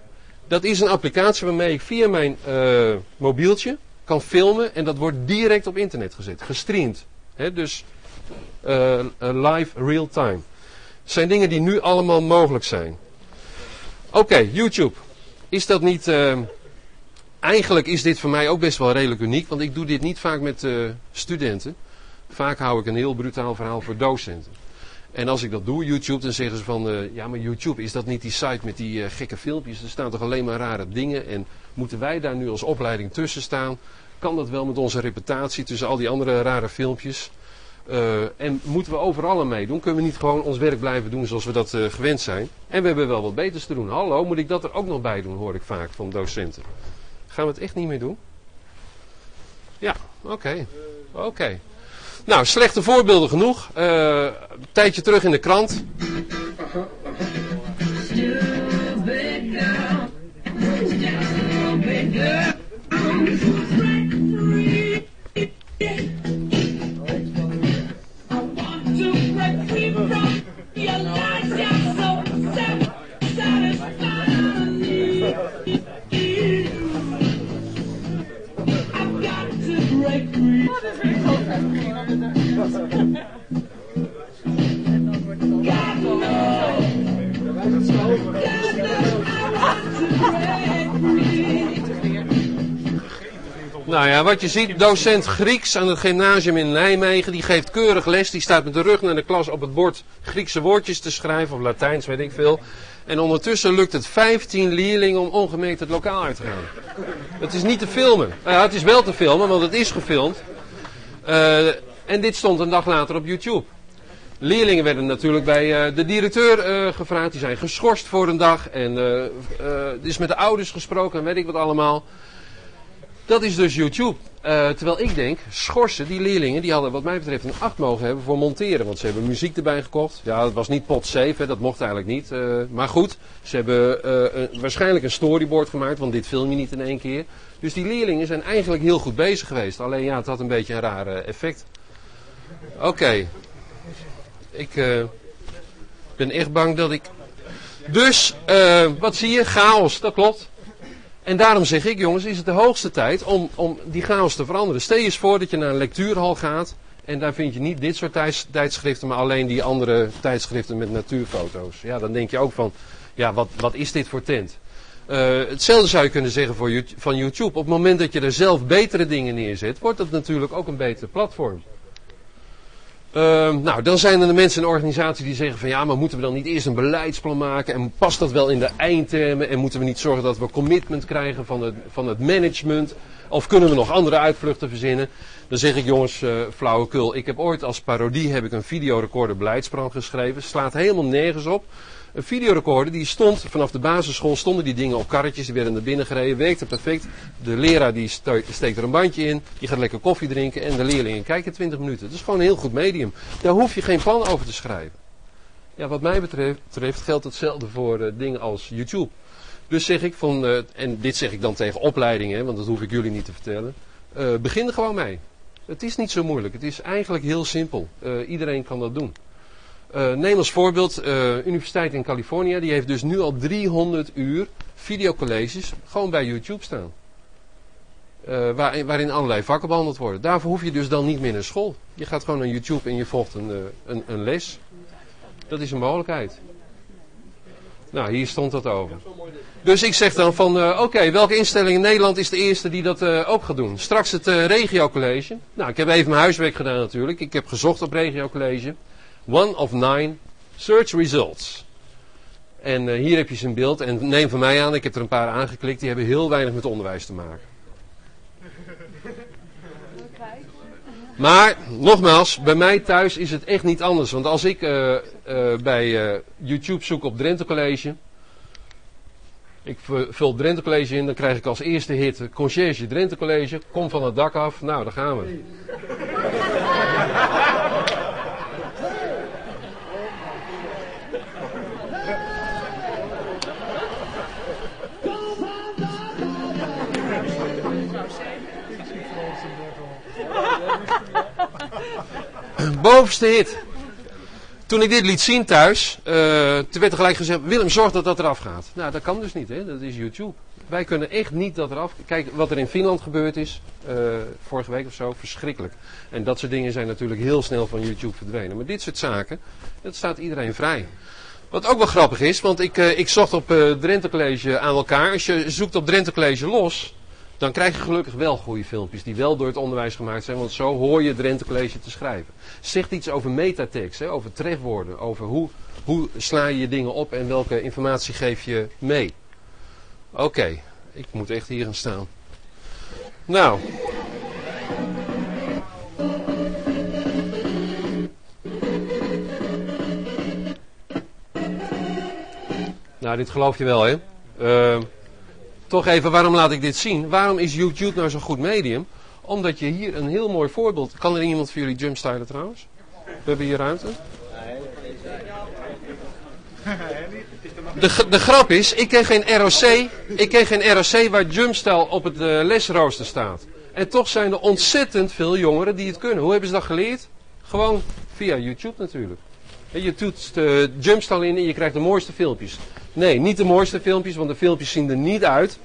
Dat is een applicatie waarmee ik via mijn eh, mobieltje kan filmen. En dat wordt direct op internet gezet. Gestreamd. Hè, dus eh, eh, live, real time. zijn dingen die nu allemaal mogelijk zijn. Oké, YouTube. Is dat niet... eh, eigenlijk is dit voor mij ook best wel redelijk uniek. Want ik doe dit niet vaak met studenten. Vaak hou ik een heel brutaal verhaal voor docenten. En als ik dat doe, YouTube, dan zeggen ze van... ja, maar YouTube, is dat niet die site met die gekke filmpjes? Er staan toch alleen maar rare dingen? En moeten wij daar nu als opleiding tussen staan? Kan dat wel met onze reputatie tussen al die andere rare filmpjes? Eh, en moeten we overal aan meedoen? Kunnen we niet gewoon ons werk blijven doen zoals we dat eh, gewend zijn? En we hebben wel wat beters te doen. Hallo, moet ik dat er ook nog bij doen, hoor ik vaak van docenten. Gaan we het echt niet meer doen? Ja, oké. Oké. Nou, slechte voorbeelden genoeg. Eh, een tijdje terug in de krant. to proceed from your life. Nou ja, wat je ziet, docent Grieks aan het gymnasium in Nijmegen, die geeft keurig les. Die staat met de rug naar de klas op het bord Griekse woordjes te schrijven, of Latijns, weet ik veel. En ondertussen lukt het 15 leerlingen om ongemerkt het lokaal uit te gaan. Het is niet te filmen. Nou ja, het is wel te filmen, want het is gefilmd. Eh, en dit stond een dag later op YouTube. Leerlingen werden natuurlijk bij eh, de directeur eh, gevraagd. Die zijn geschorst voor een dag. En er is met de ouders gesproken en weet ik wat allemaal. Dat is dus YouTube. Eh, terwijl ik denk, schorsen, die leerlingen, die hadden wat mij betreft een 8 mogen hebben voor monteren. Want ze hebben muziek erbij gekocht. Ja, dat was niet pot safe, hè, dat mocht eigenlijk niet. Eh, maar goed, ze hebben eh, een- waarschijnlijk een storyboard gemaakt, want dit film je niet in één keer. Dus die leerlingen zijn eigenlijk heel goed bezig geweest. Alleen ja, het had een beetje een raar effect. Oké. Ik ben echt bang dat ik... Dus, wat zie je? Chaos, dat klopt. En daarom zeg ik, jongens, is het de hoogste tijd om, om die chaos te veranderen. Stel je eens voor dat je naar een lectuurhal gaat. En daar vind je niet dit soort tijds- tijdschriften, maar alleen die andere tijdschriften met natuurfoto's. Ja, dan denk je ook van, ja, wat, wat is dit voor tent? Eh, hetzelfde zou je kunnen zeggen voor, van YouTube. Op het moment dat je er zelf betere dingen neerzet, wordt dat natuurlijk ook een beter platform. Ehm, nou, dan zijn er de mensen in de organisatie die zeggen van ja, maar moeten we dan niet eerst een beleidsplan maken? En past dat wel in de eindtermen? En moeten we niet zorgen dat we commitment krijgen van het, van het management? Of kunnen we nog andere uitvluchten verzinnen? Dan zeg ik jongens, eh flauwekul, ik heb ooit als parodie heb ik een videorecorder beleidsplan geschreven, slaat helemaal nergens op. Een videorecorder die stond vanaf de basisschool, stonden die dingen op karretjes, die werden naar binnen gereden, werkte perfect. De leraar die ste- steekt er een bandje in, die gaat lekker koffie drinken en de leerlingen kijken 20 minuten. Dat is gewoon een heel goed medium. Daar hoef je geen plan over te schrijven. Ja, wat mij betreft, geldt hetzelfde voor eh, dingen als YouTube. Dus zeg ik van, eh, en dit zeg ik dan tegen opleidingen, want dat hoef ik jullie niet te vertellen. eh, begin er gewoon mee. Het is niet zo moeilijk. Het is eigenlijk heel simpel. Iedereen kan dat doen. Eh, neem als voorbeeld uh, Universiteit in Californië. Die heeft dus nu al 300 uur videocolleges gewoon bij YouTube staan. Uh, waar, waarin allerlei vakken behandeld worden. Daarvoor hoef je dus dan niet meer naar school. Je gaat gewoon naar YouTube en je volgt een, uh, een, een les. Dat is een mogelijkheid. Nou, hier stond dat over. Dus ik zeg dan van, uh, oké, welke instelling in Nederland is de eerste die dat uh, ook gaat doen? Straks het uh, regiocollege. Nou, ik heb even mijn huiswerk gedaan natuurlijk. Ik heb gezocht op regiocollege. One of nine search results. En uh, hier heb je zijn beeld. En neem van mij aan, ik heb er een paar aangeklikt. Die hebben heel weinig met onderwijs te maken. Maar, nogmaals, bij mij thuis is het echt niet anders. Want als ik uh, uh, bij YouTube zoek op Drenthe College. Ik vul Drenthe College in, dan krijg ik als eerste hit Conciërge Drenthe College. Kom van het dak af. Nou, daar gaan we. Bovenste hit. Toen ik dit liet zien thuis, uh, toen werd er gelijk gezegd, Willem zorg dat dat eraf gaat. Nou, dat kan dus niet, hè? dat is YouTube. Wij kunnen echt niet dat eraf. Kijk, wat er in Finland gebeurd is, uh, vorige week of zo, verschrikkelijk. En dat soort dingen zijn natuurlijk heel snel van YouTube verdwenen. Maar dit soort zaken, dat staat iedereen vrij. Wat ook wel grappig is, want ik, uh, ik zocht op Drenthe College aan elkaar. Als je zoekt op Drenthe College los, dan krijg je gelukkig wel goede filmpjes die wel door het onderwijs gemaakt zijn. Want zo hoor je Drenthe College te schrijven. Zegt iets over metatekst, hè, over trefwoorden, over hoe, hoe sla je je dingen op en welke informatie geef je mee. Oké, ik moet echt hier gaan staan. Nou. Nou, dit geloof je wel, hè? Uh, toch even, waarom laat ik dit zien? Waarom is YouTube nou zo'n goed medium? Omdat je hier een heel mooi voorbeeld... Kan er iemand voor jullie jumpstylen trouwens? We hebben hier ruimte. De, de grap is, ik ken geen ROC, ik ken geen ROC waar jumpstyle op het uh, lesrooster staat. En toch zijn er ontzettend veel jongeren die het kunnen. Hoe hebben ze dat geleerd? Gewoon via YouTube natuurlijk. Je toetst uh, jumpstyle in en je krijgt de mooiste filmpjes. Nee, niet de mooiste filmpjes, want de filmpjes zien er niet uit.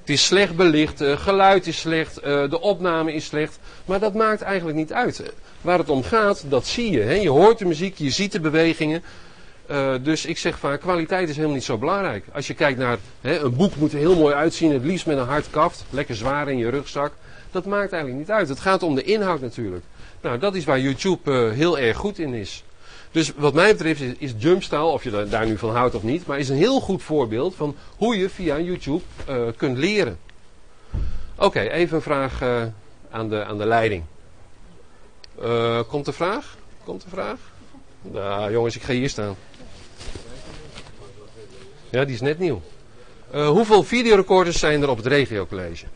Het is slecht belicht, uh, geluid is slecht, uh, de opname is slecht. Maar dat maakt eigenlijk niet uit. Waar het om gaat, dat zie je. Hè? Je hoort de muziek, je ziet de bewegingen. Uh, dus ik zeg vaak, kwaliteit is helemaal niet zo belangrijk. Als je kijkt naar, hè, een boek moet er heel mooi uitzien, het liefst met een hard kaft, lekker zwaar in je rugzak. Dat maakt eigenlijk niet uit. Het gaat om de inhoud natuurlijk. Nou, dat is waar YouTube heel erg goed in is. Dus wat mij betreft is, is Jumpstyle, of je daar nu van houdt of niet, maar is een heel goed voorbeeld van hoe je via YouTube uh, kunt leren. Oké, even een vraag uh, aan, de, aan de leiding. Uh, komt de vraag? Komt de vraag? Nou, jongens, ik ga hier staan. Ja, die is net nieuw. hoeveel videorecorders zijn er op het regiocollege?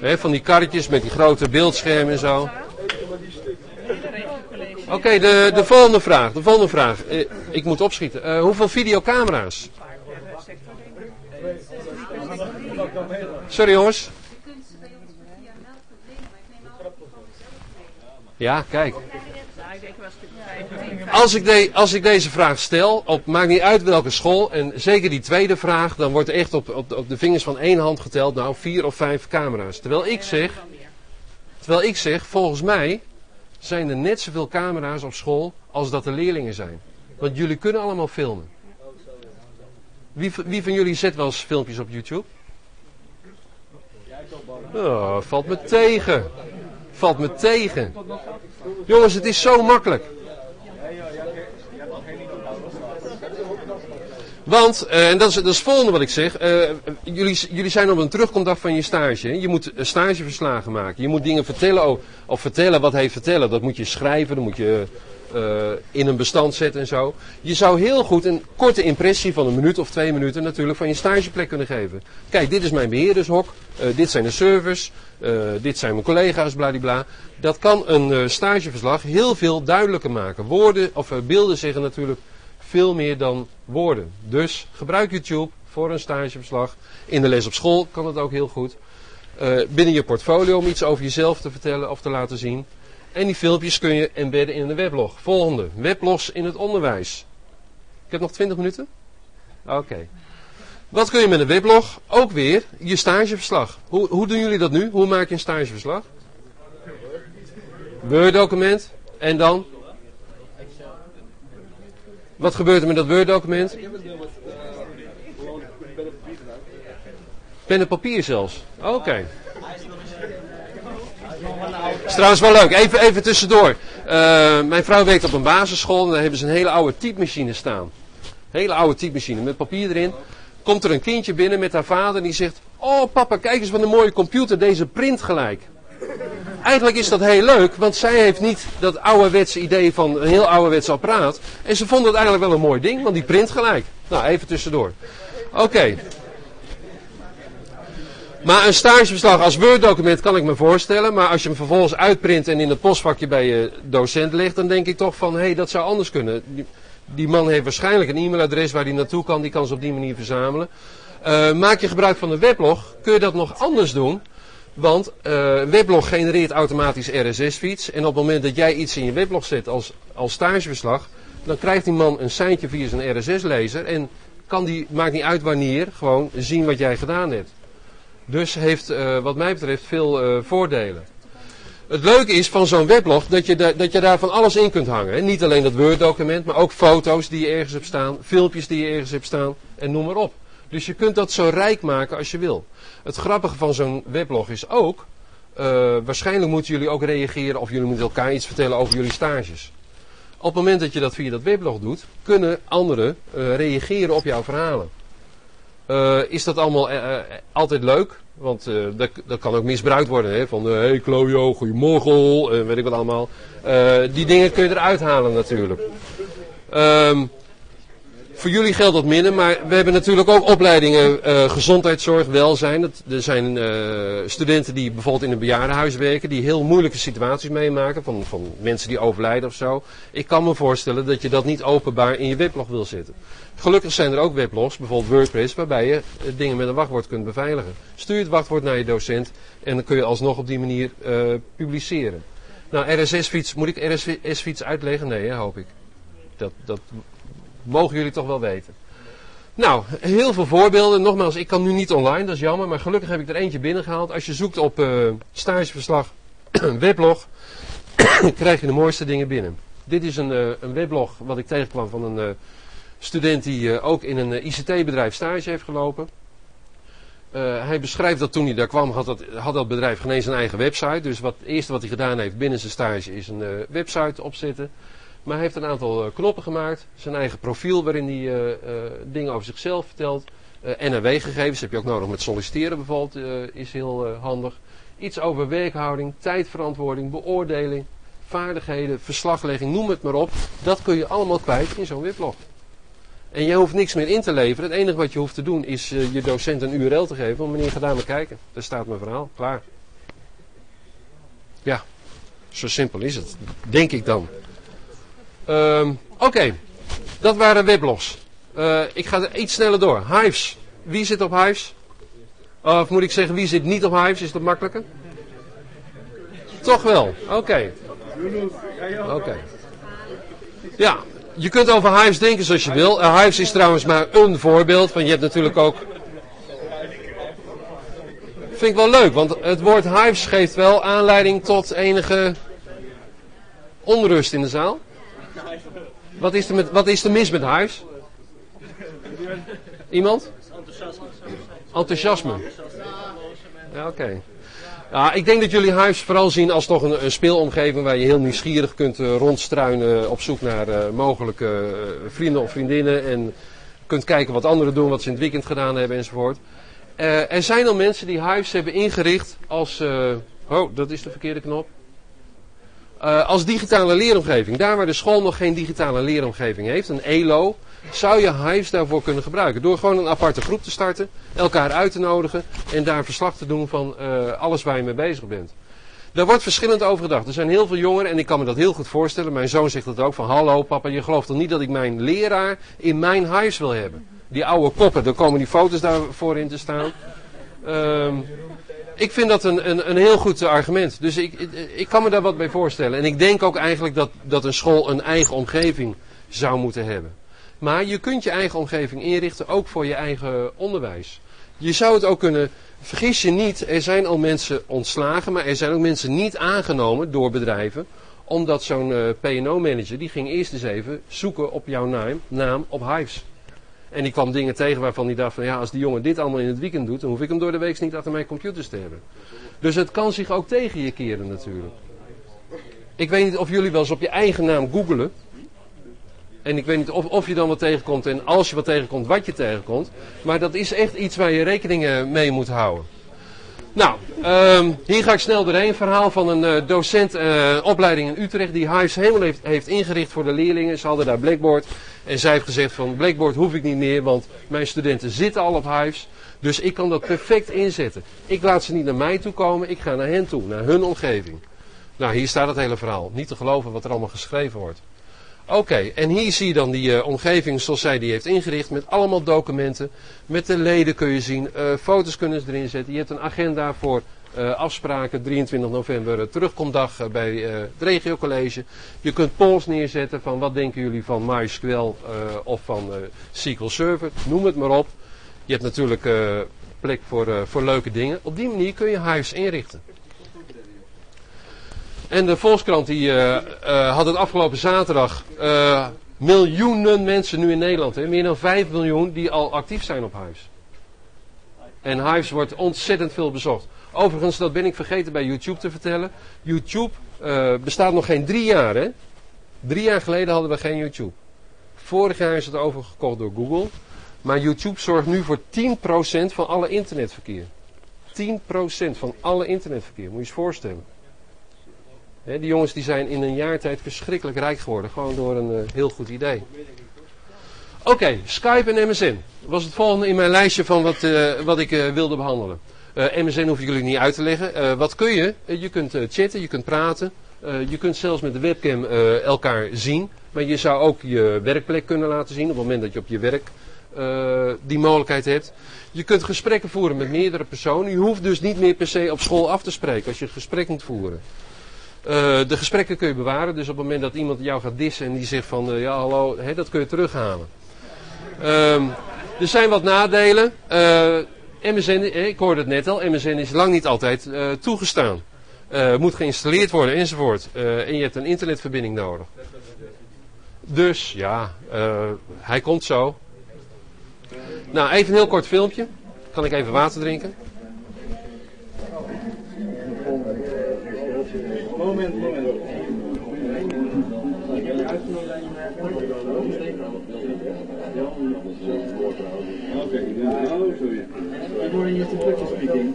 He, van die karretjes met die grote beeldschermen en zo. Oké, de, de volgende vraag. De volgende vraag. Eh, ik moet opschieten. Uh, hoeveel videocamera's? Sorry jongens. Ja, kijk. Als ik, de, als ik deze vraag stel, op, maakt niet uit welke school, en zeker die tweede vraag, dan wordt echt op, op, op de vingers van één hand geteld, nou vier of vijf camera's. Terwijl ik zeg, terwijl ik zeg, volgens mij zijn er net zoveel camera's op school als dat er leerlingen zijn. Want jullie kunnen allemaal filmen. Wie, wie van jullie zet wel eens filmpjes op YouTube? Oh, valt me tegen. Valt me tegen. Jongens, het is zo makkelijk. Want, uh, en dat is, het volgende wat ik zeg. Uh, jullie, jullie zijn op een terugkomdag van je stage. Je moet stageverslagen maken. Je moet dingen vertellen of vertellen wat hij vertellen. Dat moet je schrijven, dat moet je in een bestand zetten en zo. Je zou heel goed een korte impressie van een minuut of twee minuten natuurlijk van je stageplek kunnen geven. Kijk, dit is mijn beheerdershok. dit zijn de servers. dit zijn mijn collega's, bladibla. Dat kan een stageverslag heel veel duidelijker maken. Woorden of beelden zeggen natuurlijk veel meer dan woorden. Dus gebruik YouTube voor een stageverslag. In de les op school kan het ook heel goed. Uh, binnen je portfolio om iets over jezelf te vertellen of te laten zien. En die filmpjes kun je embedden in een weblog. Volgende, weblogs in het onderwijs. Ik heb nog 20 minuten? Oké. Wat kun je met een weblog? Ook weer je stageverslag. Hoe, hoe doen jullie dat nu? Hoe maak je een stageverslag? Word-document. En dan? Wat gebeurt er met dat Word-document? Pen en papier zelfs. Oké. Okay. is trouwens wel leuk. Even, even tussendoor. Uh, mijn vrouw werkt op een basisschool en daar hebben ze een hele oude typemachine staan. Hele oude typemachine met papier erin. Komt er een kindje binnen met haar vader en die zegt... Oh papa, kijk eens wat een mooie computer, deze print gelijk. Eigenlijk is dat heel leuk, want zij heeft niet dat ouderwetse idee van een heel ouderwets apparaat. En ze vond het eigenlijk wel een mooi ding, want die print gelijk. Nou, even tussendoor. Oké. Maar een stageverslag als Word-document kan ik me voorstellen. Maar als je hem vervolgens uitprint en in het postvakje bij je docent legt, dan denk ik toch van, hé, hey, dat zou anders kunnen. Die, man heeft waarschijnlijk een e-mailadres waar hij naartoe kan, die kan ze op die manier verzamelen. Uh, maak je gebruik van een weblog, kun je dat nog anders doen Want uh, weblog genereert automatisch RSS-feeds. En op het moment dat jij iets in je weblog zet als, als stageverslag, dan krijgt die man een seintje via zijn RSS-lezer. En kan die, maakt niet uit wanneer, gewoon zien wat jij gedaan hebt. Dus heeft uh, wat mij betreft veel uh, voordelen. Het leuke is van zo'n weblog dat je, da dat je daar van alles in kunt hangen. Hè? Niet alleen dat Word-document, maar ook foto's die je ergens hebt staan, filmpjes die je ergens hebt staan en noem maar op. Dus je kunt dat zo rijk maken als je wil. Het grappige van zo'n weblog is ook, uh, waarschijnlijk moeten jullie ook reageren of jullie moeten elkaar iets vertellen over jullie stages. Op het moment dat je dat via dat weblog doet, kunnen anderen uh, reageren op jouw verhalen. Uh, is dat allemaal altijd leuk? Want dat, dat, kan ook misbruikt worden. Hè? Van, hey Klojo, goeiemorgen, weet ik wat allemaal. die dingen kun je eruit halen natuurlijk. Um, voor jullie geldt dat minder, maar we hebben natuurlijk ook opleidingen uh, gezondheidszorg, welzijn. Dat, er zijn uh, studenten die bijvoorbeeld in een bejaardenhuis werken, die heel moeilijke situaties meemaken, van, van mensen die overlijden of zo. Ik kan me voorstellen dat je dat niet openbaar in je weblog wil zetten. Gelukkig zijn er ook weblogs, bijvoorbeeld WordPress, waarbij je uh, dingen met een wachtwoord kunt beveiligen. Stuur het wachtwoord naar je docent en dan kun je alsnog op die manier publiceren. Nou, RSS-fiets, moet ik RSS-fiets uitleggen? Nee, hoop ik. Dat, dat mogen jullie toch wel weten. Nou, heel veel voorbeelden. Nogmaals, ik kan nu niet online, dat is jammer. Maar gelukkig heb ik er eentje binnengehaald. Als je zoekt op uh, stageverslag weblog, krijg je de mooiste dingen binnen. Dit is een, uh, een weblog wat ik tegenkwam van een uh, student die ook in een ICT-bedrijf stage heeft gelopen. hij beschrijft dat toen hij daar kwam, had dat, had dat bedrijf geen eens een eigen website. Dus wat, het eerste wat hij gedaan heeft binnen zijn stage is een website opzetten. Maar hij heeft een aantal uh, knoppen gemaakt. Zijn eigen profiel waarin hij uh, uh, dingen over zichzelf vertelt. NRW-gegevens heb je ook nodig met solliciteren bijvoorbeeld. is heel handig. Iets over werkhouding, tijdverantwoording, beoordeling, vaardigheden, verslaglegging, noem het maar op. Dat kun je allemaal kwijt in zo'n weblog. En je hoeft niks meer in te leveren. Het enige wat je hoeft te doen is je docent een URL te geven. Om meneer, ga daar maar kijken. Daar staat mijn verhaal. Klaar. Ja, zo simpel is het. Denk ik dan. Um, Oké, dat waren weblogs. Uh, ik ga er iets sneller door. Hives. Wie zit op Hives? Of moet ik zeggen, wie zit niet op Hives? Is dat makkelijker? Toch wel. Oké. Oké. Ja, je kunt over Hives denken zoals je wil. Uh, Hives is trouwens maar een voorbeeld. Want je hebt natuurlijk ook... Vind ik wel leuk, want het woord Hives geeft wel aanleiding tot enige onrust in de zaal. Wat is er, met, wat is er mis met huis? Iemand? Enthousiasme. Ja, oké. Ja, ik denk dat jullie huis vooral zien als toch een, speelomgeving waar je heel nieuwsgierig kunt uh, rondstruinen op zoek naar uh, mogelijke uh, vrienden of vriendinnen. En kunt kijken wat anderen doen, wat ze in het weekend gedaan hebben enzovoort. er zijn al mensen die huis hebben ingericht als... oh, dat is de verkeerde knop. Uh, als digitale leeromgeving, daar waar de school nog geen digitale leeromgeving heeft, een ELO, zou je Hives daarvoor kunnen gebruiken. Door gewoon een aparte groep te starten, elkaar uit te nodigen en daar verslag te doen van uh, alles waar je mee bezig bent. Daar wordt verschillend over gedacht. Er zijn heel veel jongeren, en ik kan me dat heel goed voorstellen. Mijn zoon zegt dat ook, van hallo papa, je gelooft toch niet dat ik mijn leraar in mijn Hives wil hebben? Die oude koppen, daar komen die foto's daarvoor in te staan. Um, ik vind dat een, een, een heel goed argument. Dus ik, ik kan me daar wat bij voorstellen. En ik denk ook eigenlijk dat, dat een school een eigen omgeving zou moeten hebben. Maar je kunt je eigen omgeving inrichten, ook voor je eigen onderwijs. Je zou het ook kunnen, vergis je niet, er zijn al mensen ontslagen, maar er zijn ook mensen niet aangenomen door bedrijven. Omdat zo'n uh, P&O-manager, die ging eerst eens even zoeken op jouw naam, naam op Hives. En die kwam dingen tegen waarvan hij dacht van ja, als die jongen dit allemaal in het weekend doet, dan hoef ik hem door de week niet achter mijn computers te hebben. Dus het kan zich ook tegen je keren natuurlijk. Ik weet niet of jullie wel eens op je eigen naam googelen. En ik weet niet of, of je dan wat tegenkomt en als je wat tegenkomt, wat je tegenkomt. Maar dat is echt iets waar je rekening mee moet houden. Nou, um, hier ga ik snel doorheen. Een verhaal van een uh, docent uh, opleiding in Utrecht die Hives helemaal heeft, heeft ingericht voor de leerlingen. Ze hadden daar Blackboard. En zij heeft gezegd van Blackboard hoef ik niet meer, want mijn studenten zitten al op Hives. Dus ik kan dat perfect inzetten. Ik laat ze niet naar mij toe komen, ik ga naar hen toe, naar hun omgeving. Nou, hier staat het hele verhaal. Niet te geloven wat er allemaal geschreven wordt. Oké, en hier zie je dan die uh, omgeving zoals zij die heeft ingericht met allemaal documenten. Met de leden kun je zien, uh, foto's kunnen ze erin zetten. Je hebt een agenda voor eh, afspraken. 23 november uh, terugkomdag uh, bij het regiocollege. Je kunt polls neerzetten van wat denken jullie van MySQL of van SQL Server. Noem het maar op. Je hebt natuurlijk plek voor, voor leuke dingen. Op die manier kun je huis inrichten. En de Volkskrant die, had het afgelopen zaterdag miljoenen mensen nu in Nederland. Hè? Meer dan 5 miljoen die al actief zijn op huis. En Hives wordt ontzettend veel bezocht. Overigens, dat ben ik vergeten bij YouTube te vertellen. YouTube uh, bestaat nog geen drie jaar, hè? Drie jaar geleden hadden we geen YouTube. Vorig jaar is het overgekocht door Google. Maar YouTube zorgt nu voor 10% van alle internetverkeer. 10% van alle internetverkeer, moet je eens voorstellen. Die jongens die zijn in een jaar tijd verschrikkelijk rijk geworden. Gewoon door een uh, heel goed idee. Oké, Skype en MSN. was het volgende in mijn lijstje van wat, uh, wat ik wilde behandelen. MSN hoef ik jullie niet uit te leggen. wat kun je? je kunt chatten, je kunt praten. je kunt zelfs met de webcam elkaar zien. Maar je zou ook je werkplek kunnen laten zien op het moment dat je op je werk die mogelijkheid hebt. Je kunt gesprekken voeren met meerdere personen. Je hoeft dus niet meer per se op school af te spreken als je een gesprek moet voeren. De gesprekken kun je bewaren. Dus op het moment dat iemand jou gaat dissen en die zegt van ja hallo, hè, dat kun je terughalen. Um, er zijn wat nadelen. MSN, ik hoorde het net al, MSN is lang niet altijd toegestaan. moet geïnstalleerd worden enzovoort. en je hebt een internetverbinding nodig. Dus ja, hij komt zo. Nou, even een heel kort filmpje. Kan ik even water drinken? Moment, moment. Okay, now, so yeah. Good morning, Mr. Fletcher speaking.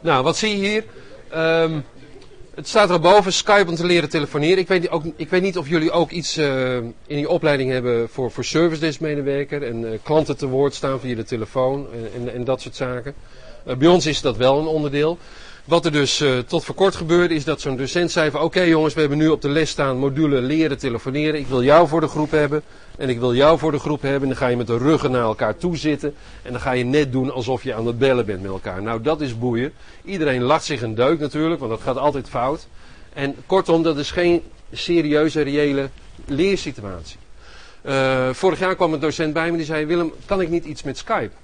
Nou, wat zie je hier? Um, Het staat erboven, Skype om te leren telefoneren. Ik weet, ook, ik weet niet of jullie ook iets uh, in die opleiding hebben voor, voor service desk medewerker. En uh, klanten te woord staan via de telefoon en, en, en dat soort zaken. Uh, bij ons is dat wel een onderdeel. Wat er dus uh, tot voor kort gebeurde is dat zo'n docent zei van oké jongens, we hebben nu op de les staan module leren telefoneren. Ik wil jou voor de groep hebben en ik wil jou voor de groep hebben. En dan ga je met de ruggen naar elkaar toe zitten en dan ga je net doen alsof je aan het bellen bent met elkaar. Nou, dat is boeien. Iedereen lacht zich een deuk natuurlijk, want dat gaat altijd fout. En kortom, dat is geen serieuze, reële leersituatie. Uh, vorig jaar kwam een docent bij me die zei, Willem, kan ik niet iets met Skype?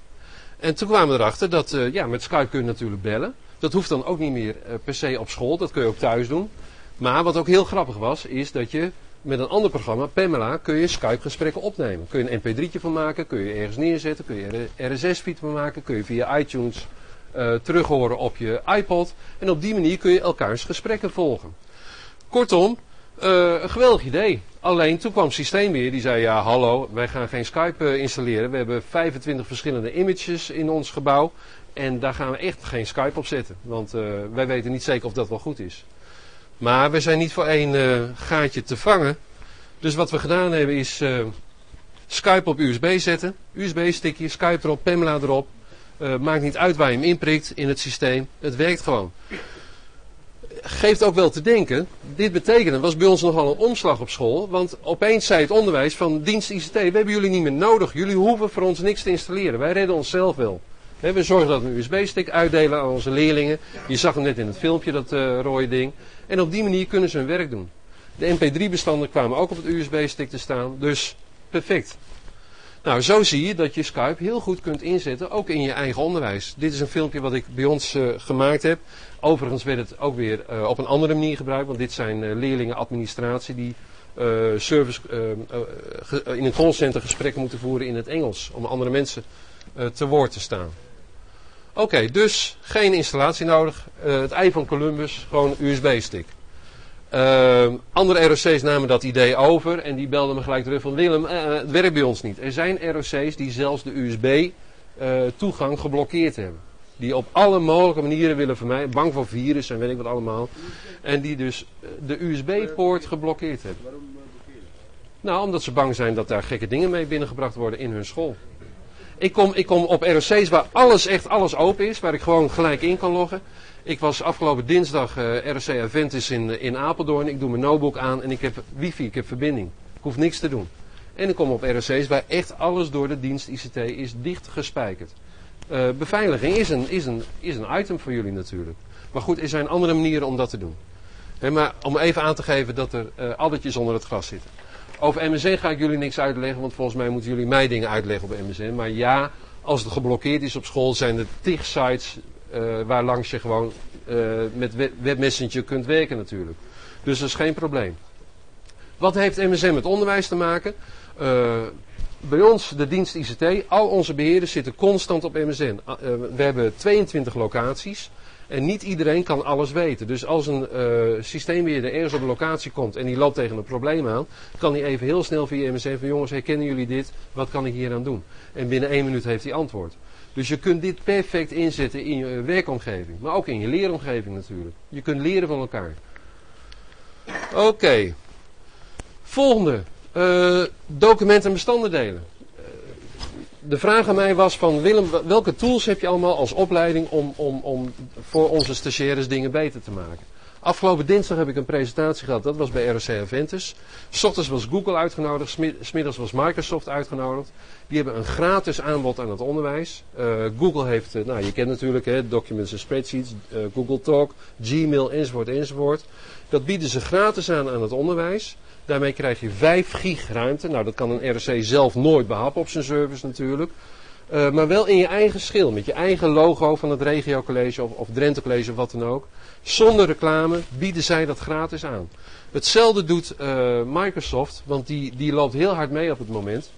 En toen kwamen we erachter dat, uh, ja, met Skype kun je natuurlijk bellen. Dat hoeft dan ook niet meer uh, per se op school, dat kun je ook thuis doen. Maar wat ook heel grappig was, is dat je met een ander programma, Pamela, kun je Skype-gesprekken opnemen. Kun je een mp3'tje van maken, kun je ergens neerzetten, kun je er RSS-feed van maken, kun je via iTunes uh, terughoren op je iPod. En op die manier kun je elkaars gesprekken volgen. Kortom, uh, een geweldig idee. Alleen toen kwam het systeem weer, die zei ja hallo, wij gaan geen Skype installeren. We hebben 25 verschillende images in ons gebouw. En daar gaan we echt geen Skype op zetten. Want uh, wij weten niet zeker of dat wel goed is. Maar we zijn niet voor één uh, gaatje te vangen. Dus wat we gedaan hebben is uh, Skype op USB zetten. USB-stickje, Skype erop, Pamela erop. maakt niet uit waar je hem inprikt in het systeem. Het werkt gewoon. Geeft ook wel te denken. Dit betekende, was bij ons nogal een omslag op school. Want opeens zei het onderwijs van dienst ICT. We hebben jullie niet meer nodig. Jullie hoeven voor ons niks te installeren. Wij redden onszelf wel. We zorgen dat we een USB-stick uitdelen aan onze leerlingen. Je zag hem net in het filmpje, dat uh, rode ding. En op die manier kunnen ze hun werk doen. De MP3-bestanden kwamen ook op het USB-stick te staan. Dus perfect. Nou, zo zie je dat je Skype heel goed kunt inzetten, ook in je eigen onderwijs. Dit is een filmpje wat ik bij ons uh, gemaakt heb. Overigens werd het ook weer uh, op een andere manier gebruikt, want dit zijn uh, leerlingen administratie die service, in een callcenter gesprekken moeten voeren in het Engels, om andere mensen te woord te staan. Oké, dus geen installatie nodig. Uh, het ei van Columbus, gewoon USB-stick. Uh, andere ROC's namen dat idee over en die belden me gelijk terug van Willem, uh, het werkt bij ons niet. Er zijn ROC's die zelfs de USB-toegang geblokkeerd hebben. Die op alle mogelijke manieren willen vermijden, bang voor virus en weet ik wat allemaal. En die dus de USB-poort geblokkeerd hebben. Waarom blokkeren? Nou, omdat ze bang zijn dat daar gekke dingen mee binnengebracht worden in hun school. Ik kom, ik kom op ROC's waar alles, echt alles open is, waar ik gewoon gelijk in kan loggen. Ik was afgelopen dinsdag uh, ROC Aventis in, in Apeldoorn. Ik doe mijn notebook aan en ik heb wifi, ik heb verbinding. Ik hoef niks te doen. En ik kom op ROC's waar echt alles door de dienst ICT is dicht gespijkerd. Eh, beveiliging is een, is, een, is een item voor jullie natuurlijk. Maar goed, er zijn andere manieren om dat te doen. Maar om even aan te geven dat er uh, onder het gras zitten. Over MSN ga ik jullie niks uitleggen, want volgens mij moeten jullie mij dingen uitleggen op MSN. Maar ja, als het geblokkeerd is op school, zijn er tig sites uh, waar langs je gewoon met webmessenger kunt werken natuurlijk. Dus dat is geen probleem. Wat heeft MSN met onderwijs te maken? Uh, bij ons, de dienst ICT, al onze beheerders zitten constant op MSN. Uh, we hebben 22 locaties. En niet iedereen kan alles weten. Dus als een uh, systeembeheerder ergens op een locatie komt en die loopt tegen een probleem aan, kan hij even heel snel via MSN van jongens, herkennen jullie dit? Wat kan ik hier aan doen? En binnen één minuut heeft hij antwoord. Dus je kunt dit perfect inzetten in je werkomgeving, maar ook in je leeromgeving natuurlijk. Je kunt leren van elkaar. Oké. Volgende. Uh, documenten en bestanden delen. De vraag aan mij was van Willem, welke tools heb je allemaal als opleiding om, om, om voor onze stagiaires dingen beter te maken? Afgelopen dinsdag heb ik een presentatie gehad, dat was bij ROC Aventus. S ochtends was Google uitgenodigd, smiddags was Microsoft uitgenodigd. Die hebben een gratis aanbod aan het onderwijs. Uh, Google heeft, nou je kent natuurlijk hè, documents en spreadsheets, Google Talk, Gmail enzovoort enzovoort. Dat bieden ze gratis aan aan het onderwijs. Daarmee krijg je 5 gig ruimte. Nou, dat kan een RC zelf nooit behappen op zijn service natuurlijk. Uh, maar wel in je eigen schil, met je eigen logo van het Regio College of, of Drenthe College of wat dan ook. Zonder reclame bieden zij dat gratis aan. Hetzelfde doet uh, Microsoft, want die, die loopt heel hard mee op het moment.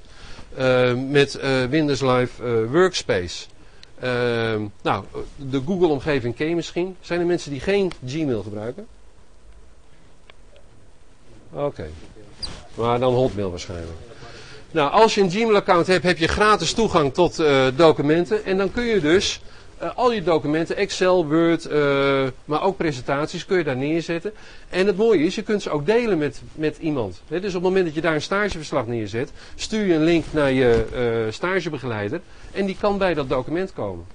Uh, met Windows Live Workspace. nou, de Google-omgeving ken misschien. Zijn er mensen die geen Gmail gebruiken? Oké. Maar dan Hotmail waarschijnlijk. Nou, als je een Gmail-account hebt, heb je gratis toegang tot uh, documenten. En dan kun je dus uh, al je documenten, Excel, Word, uh, maar ook presentaties, kun je daar neerzetten. En het mooie is, je kunt ze ook delen met, met iemand. He, dus op het moment dat je daar een stageverslag neerzet, stuur je een link naar je stagebegeleider. En die kan bij dat document komen.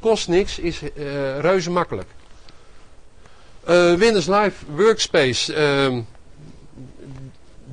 Kost niks, is reuze makkelijk. Windows Live Workspace ehm,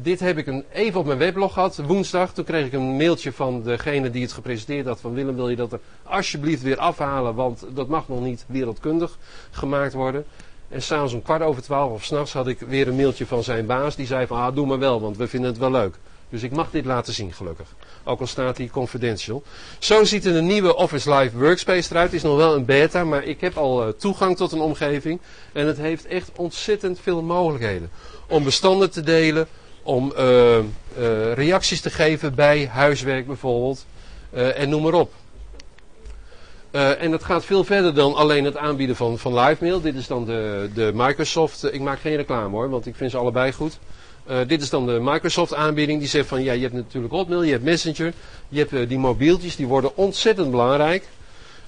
dit heb ik een, even op mijn weblog gehad, woensdag. Toen kreeg ik een mailtje van degene die het gepresenteerd had. Van Willem, wil je dat er alsjeblieft weer afhalen, want dat mag nog niet wereldkundig gemaakt worden. En s'avonds om kwart over twaalf of s'nachts had ik weer een mailtje van zijn baas. Die zei van, ah, doe maar wel, want we vinden het wel leuk. Dus ik mag dit laten zien, gelukkig. Ook al staat hij confidential. Zo ziet een nieuwe Office Live Workspace eruit. Het is nog wel een beta, maar ik heb al uh, toegang tot een omgeving. En het heeft echt ontzettend veel mogelijkheden. Om bestanden te delen, om uh, uh, reacties te geven bij huiswerk bijvoorbeeld. Uh, en noem maar op. en dat gaat veel verder dan alleen het aanbieden van, van live mail. Dit is dan de, de Microsoft. ik maak geen reclame hoor, want ik vind ze allebei goed. dit is dan de Microsoft aanbieding. Die zegt van ja, je hebt natuurlijk Hotmail, je hebt Messenger. Je hebt die mobieltjes, die worden ontzettend belangrijk.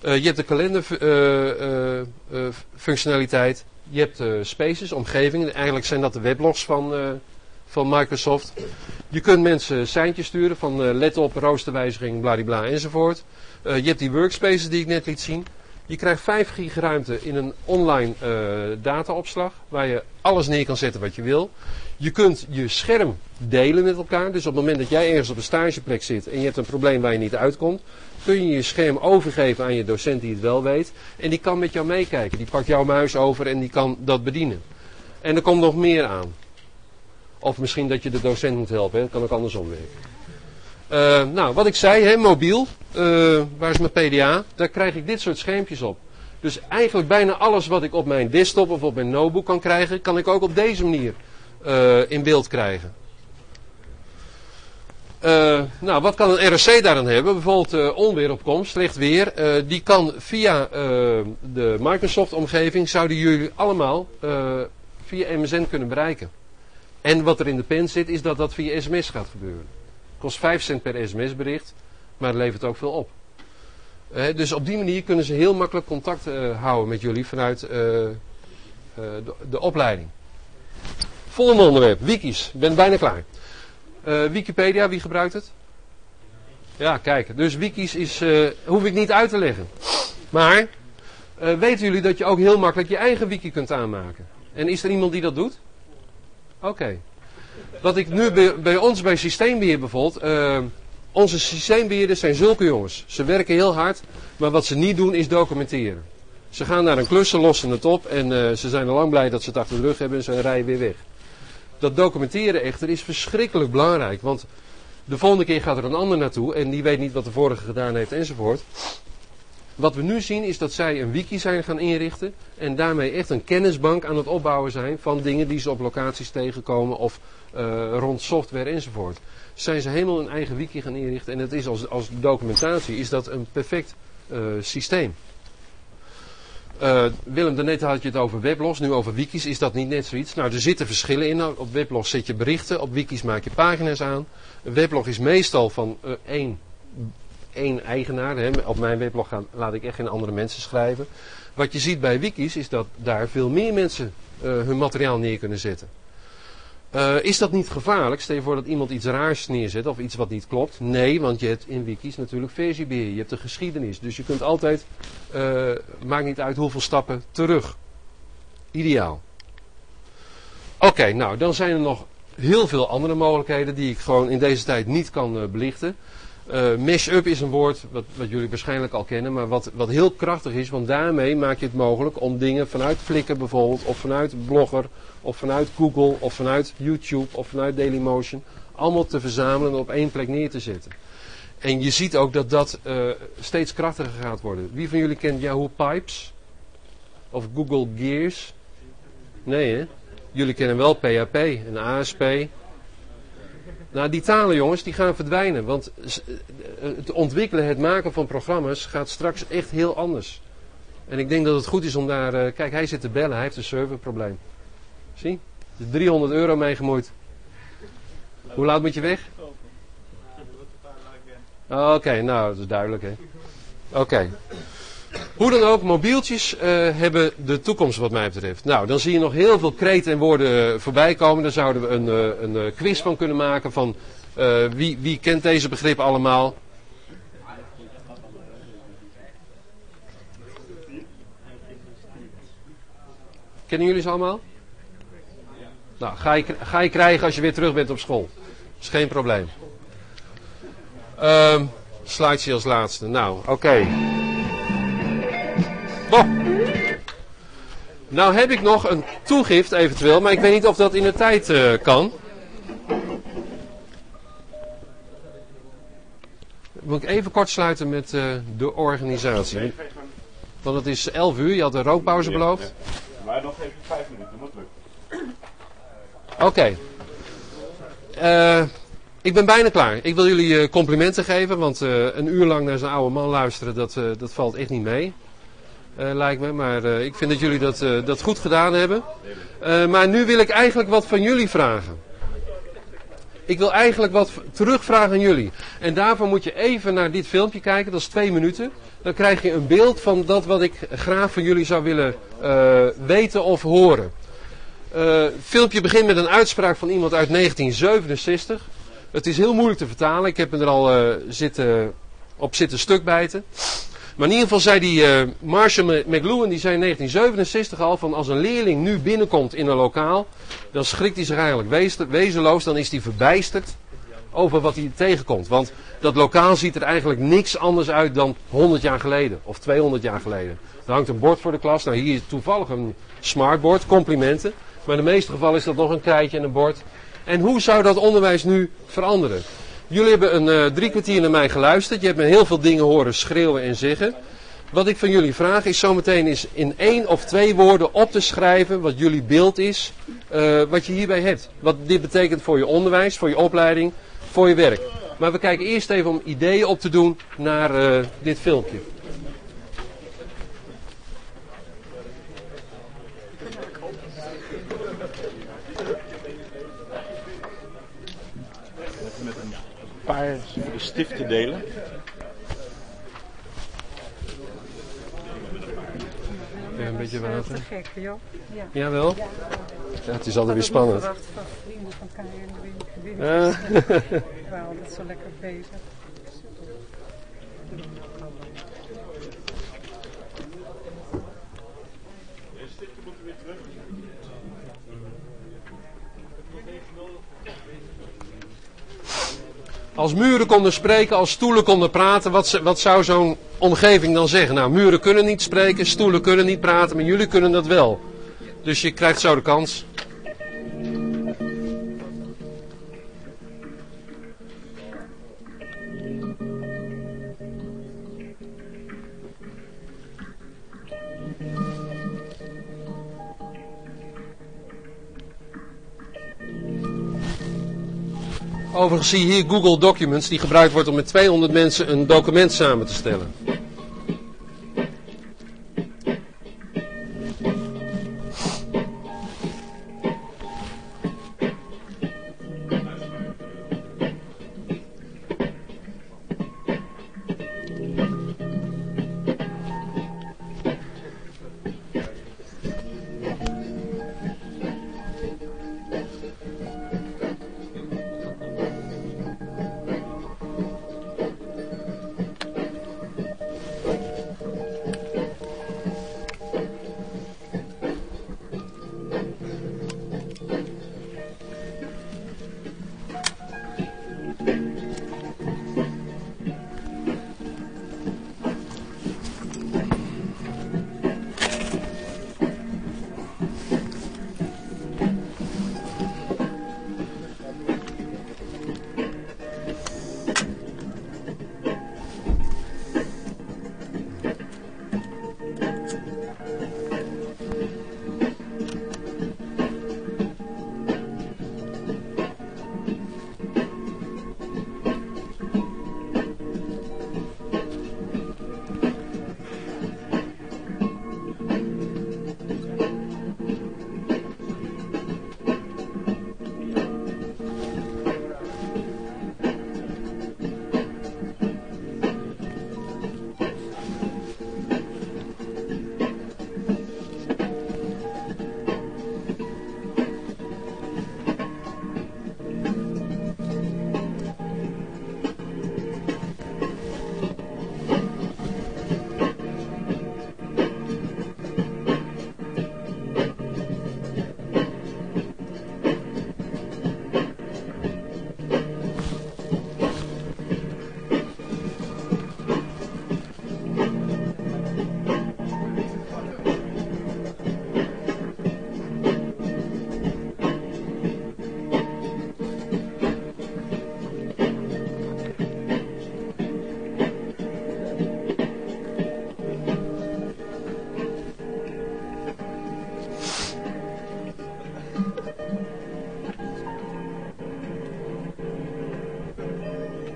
je hebt de kalenderfunctionaliteit. je hebt spaces, omgevingen. Eigenlijk zijn dat de weblogs van van Microsoft. Je kunt mensen seintjes sturen van uh, let op, roosterwijziging, bladibla enzovoort. Uh, je hebt die workspaces die ik net liet zien. Je krijgt 5 gig ruimte in een online uh, dataopslag waar je alles neer kan zetten wat je wil. Je kunt je scherm delen met elkaar. Dus op het moment dat jij ergens op een stageplek zit en je hebt een probleem waar je niet uitkomt, kun je je scherm overgeven aan je docent die het wel weet. En die kan met jou meekijken. Die pakt jouw muis over en die kan dat bedienen. En er komt nog meer aan. Of misschien dat je de docent moet helpen. Dat kan ook andersom werken. Uh, nou, wat ik zei, hè, mobiel. Uh, waar is mijn PDA? Daar krijg ik dit soort schermpjes op. Dus eigenlijk bijna alles wat ik op mijn desktop of op mijn notebook kan krijgen, kan ik ook op deze manier uh, in beeld krijgen. nou, wat kan een RSC daaraan hebben? Bijvoorbeeld onweeropkomst, slecht weer. die kan via de Microsoft omgeving, zouden jullie allemaal via MSN kunnen bereiken. En wat er in de pen zit, is dat dat via sms gaat gebeuren. Kost 5 cent per sms bericht, maar levert ook veel op. Uh, dus op die manier kunnen ze heel makkelijk contact uh, houden met jullie vanuit uh, de, de, opleiding. Volgende onderwerp, wikis. Ik ben bijna klaar. Wikipedia, wie gebruikt het? Ja, kijk. Dus wikis is, hoef ik niet uit te leggen. Maar, weten jullie dat je ook heel makkelijk je eigen wiki kunt aanmaken? En is er iemand die dat doet? Oké. Wat ik nu bij, ons bij systeembeheer bijvoorbeeld. eh, onze systeembeheerders zijn zulke jongens. Ze werken heel hard, maar wat ze niet doen is documenteren. Ze gaan naar een klus, ze lossen het op en eh, ze zijn al lang blij dat ze het achter de rug hebben en ze rijden weer weg. Dat documenteren echter is verschrikkelijk belangrijk, want de volgende keer gaat er een ander naartoe en die weet niet wat de vorige gedaan heeft enzovoort. Wat we nu zien is dat zij een wiki zijn gaan inrichten en daarmee echt een kennisbank aan het opbouwen zijn van dingen die ze op locaties tegenkomen of eh, rond software enzovoort. Zijn ze helemaal een eigen wiki gaan inrichten en het is als, als documentatie is dat een perfect eh, systeem. Eh, Willem, daarnet had je het over weblogs, nu over wikis. Is dat niet net zoiets? Nou, er zitten verschillen in. Nou, Op weblogs zet je berichten, op wikis maak je pagina's aan. Een weblog is meestal van één, één eigenaar. Hè. Op mijn weblog laat ik echt geen andere mensen schrijven. Wat je ziet bij wikis is dat daar veel meer mensen eh, hun materiaal neer kunnen zetten. Eh, is dat niet gevaarlijk? Stel je voor dat iemand iets raars neerzet of iets wat niet klopt. Nee, want je hebt in wikis natuurlijk versiebeheer. Je hebt de geschiedenis. Dus je kunt altijd, eh, maakt niet uit hoeveel stappen, terug. Ideaal. Oké, nou dan zijn er nog heel veel andere mogelijkheden die ik gewoon in deze tijd niet kan belichten. Eh Mash-up is een woord wat, wat jullie waarschijnlijk al kennen, maar wat, wat heel krachtig is, want daarmee maak je het mogelijk om dingen vanuit Flickr bijvoorbeeld, of vanuit Blogger, of vanuit Google, of vanuit YouTube, of vanuit Dailymotion, allemaal te verzamelen en op één plek neer te zetten. En je ziet ook dat dat eh, steeds krachtiger gaat worden. Wie van jullie kent Yahoo Pipes? Of Google Gears? Nee hè? Jullie kennen wel PHP en ASP. Nou, die talen jongens, die gaan verdwijnen. Want s- eh, het ontwikkelen, het maken van programma's gaat straks echt heel anders. En ik denk dat het goed is om daar... eh, kijk, hij zit te bellen, hij heeft een serverprobleem. Zie? Er is 300 euro mee gemoeid. Hoe laat moet je weg? Oké, nou, dat is duidelijk hè. Oké. Hoe dan ook, mobieltjes eh, hebben de toekomst wat mij betreft. Nou, dan zie je nog heel veel kreten en woorden eh, voorbij komen. Daar zouden we een, eh, een quiz van kunnen maken van wie, wie kent deze begrippen allemaal. Kennen jullie ze allemaal? Nou, ga je, ga je krijgen als je weer terug bent op school. is geen probleem. Ehm slide als laatste. Nou, oké. Nou heb ik nog een toegift eventueel, maar ik weet niet of dat in de tijd eh, kan. Moet ik even kort sluiten met eh, de organisatie. Want het is 11 uur, je had een rookpauze beloofd. Maar nog even vijf minuten, moet lukken. Oké. Eh, ik ben bijna klaar. Ik wil jullie complimenten geven, want een uur lang naar zo'n oude man luisteren, dat, dat valt echt niet mee. Eh, lijkt me, maar eh, ik vind dat jullie dat, eh, dat goed gedaan hebben. Maar nu wil ik eigenlijk wat van jullie vragen. Ik wil eigenlijk wat terugvragen aan jullie. En daarvoor moet je even naar dit filmpje kijken, dat is twee minuten. Dan krijg je een beeld van dat wat ik graag van jullie zou willen weten of horen. Het filmpje begint met een uitspraak van iemand uit 1967. Het is heel moeilijk te vertalen. Ik heb me er al op zitten stukbijten. Maar in ieder geval zei die eh, Marshall McLuhan, die zei in 1967 al van als een leerling nu binnenkomt in een lokaal, dan schrikt hij zich eigenlijk wezenloos, dan is hij verbijsterd over wat hij tegenkomt. Want dat lokaal ziet er eigenlijk niks anders uit dan 100 jaar geleden of 200 jaar geleden. Er hangt een bord voor de klas. Nou, hier is toevallig een smartboard, complimenten. Maar in de meeste gevallen is dat nog een krijtje en een bord. En hoe zou dat onderwijs nu veranderen? Jullie hebben een eh, drie kwartier naar mij geluisterd. Je hebt me heel veel dingen horen schreeuwen en zeggen. Wat ik van jullie vraag is zometeen is in één of twee woorden op te schrijven wat jullie beeld is, eh, wat je hierbij hebt. Wat dit betekent voor je onderwijs, voor je opleiding, voor je werk. Maar we kijken eerst even om ideeën op te doen naar eh, dit filmpje. Paar voor de stift te delen. Ja, een beetje water. Te gek, joh. Ja. Jawel. Ja, het is altijd weer spannend. Verwacht van vrienden van KNW. Ja. Ik ben altijd zo lekker bezig. Als muren konden spreken, als stoelen konden praten, wat, wat zou zo'n omgeving dan zeggen? Nou, muren kunnen niet spreken, stoelen kunnen niet praten, maar jullie kunnen dat wel. Dus je krijgt zo de kans. Overigens zie je hier Google Documents die gebruikt wordt om met 200 mensen een document samen te stellen.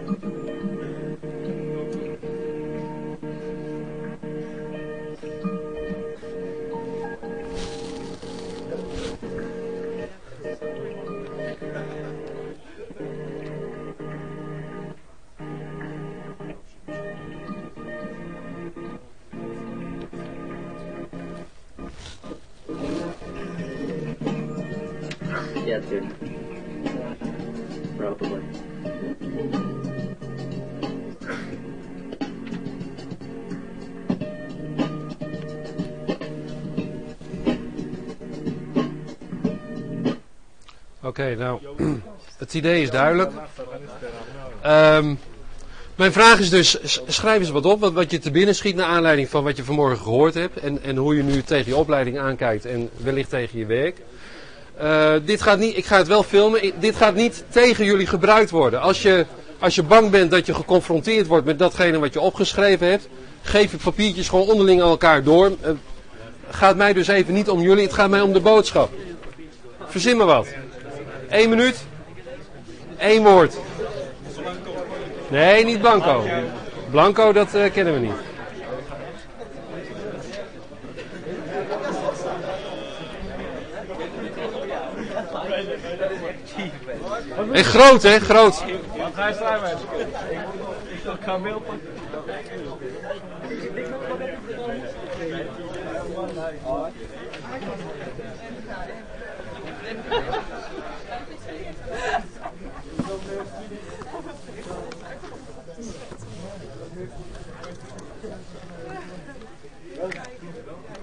Mm-hmm. Oké, nou, het idee is duidelijk. Ehm, mijn vraag is dus, schrijf eens wat op, wat, wat je te binnen schiet naar aanleiding van wat je vanmorgen gehoord hebt. En, en hoe je nu tegen je opleiding aankijkt en wellicht tegen je werk. Eh, dit gaat niet, ik ga het wel filmen, dit gaat niet tegen jullie gebruikt worden. Als je, als je bang bent dat je geconfronteerd wordt met datgene wat je opgeschreven hebt, geef je papiertjes gewoon onderling aan elkaar door. Eh, gaat mij dus even niet om jullie, het gaat mij om de boodschap. Verzin me wat. Eén minuut. Eén woord. Nee, niet Blanco. Blanco, dat eh, kennen we niet. En groot, hè? Groot. Wat ga je staan? Ik ga mail pakken.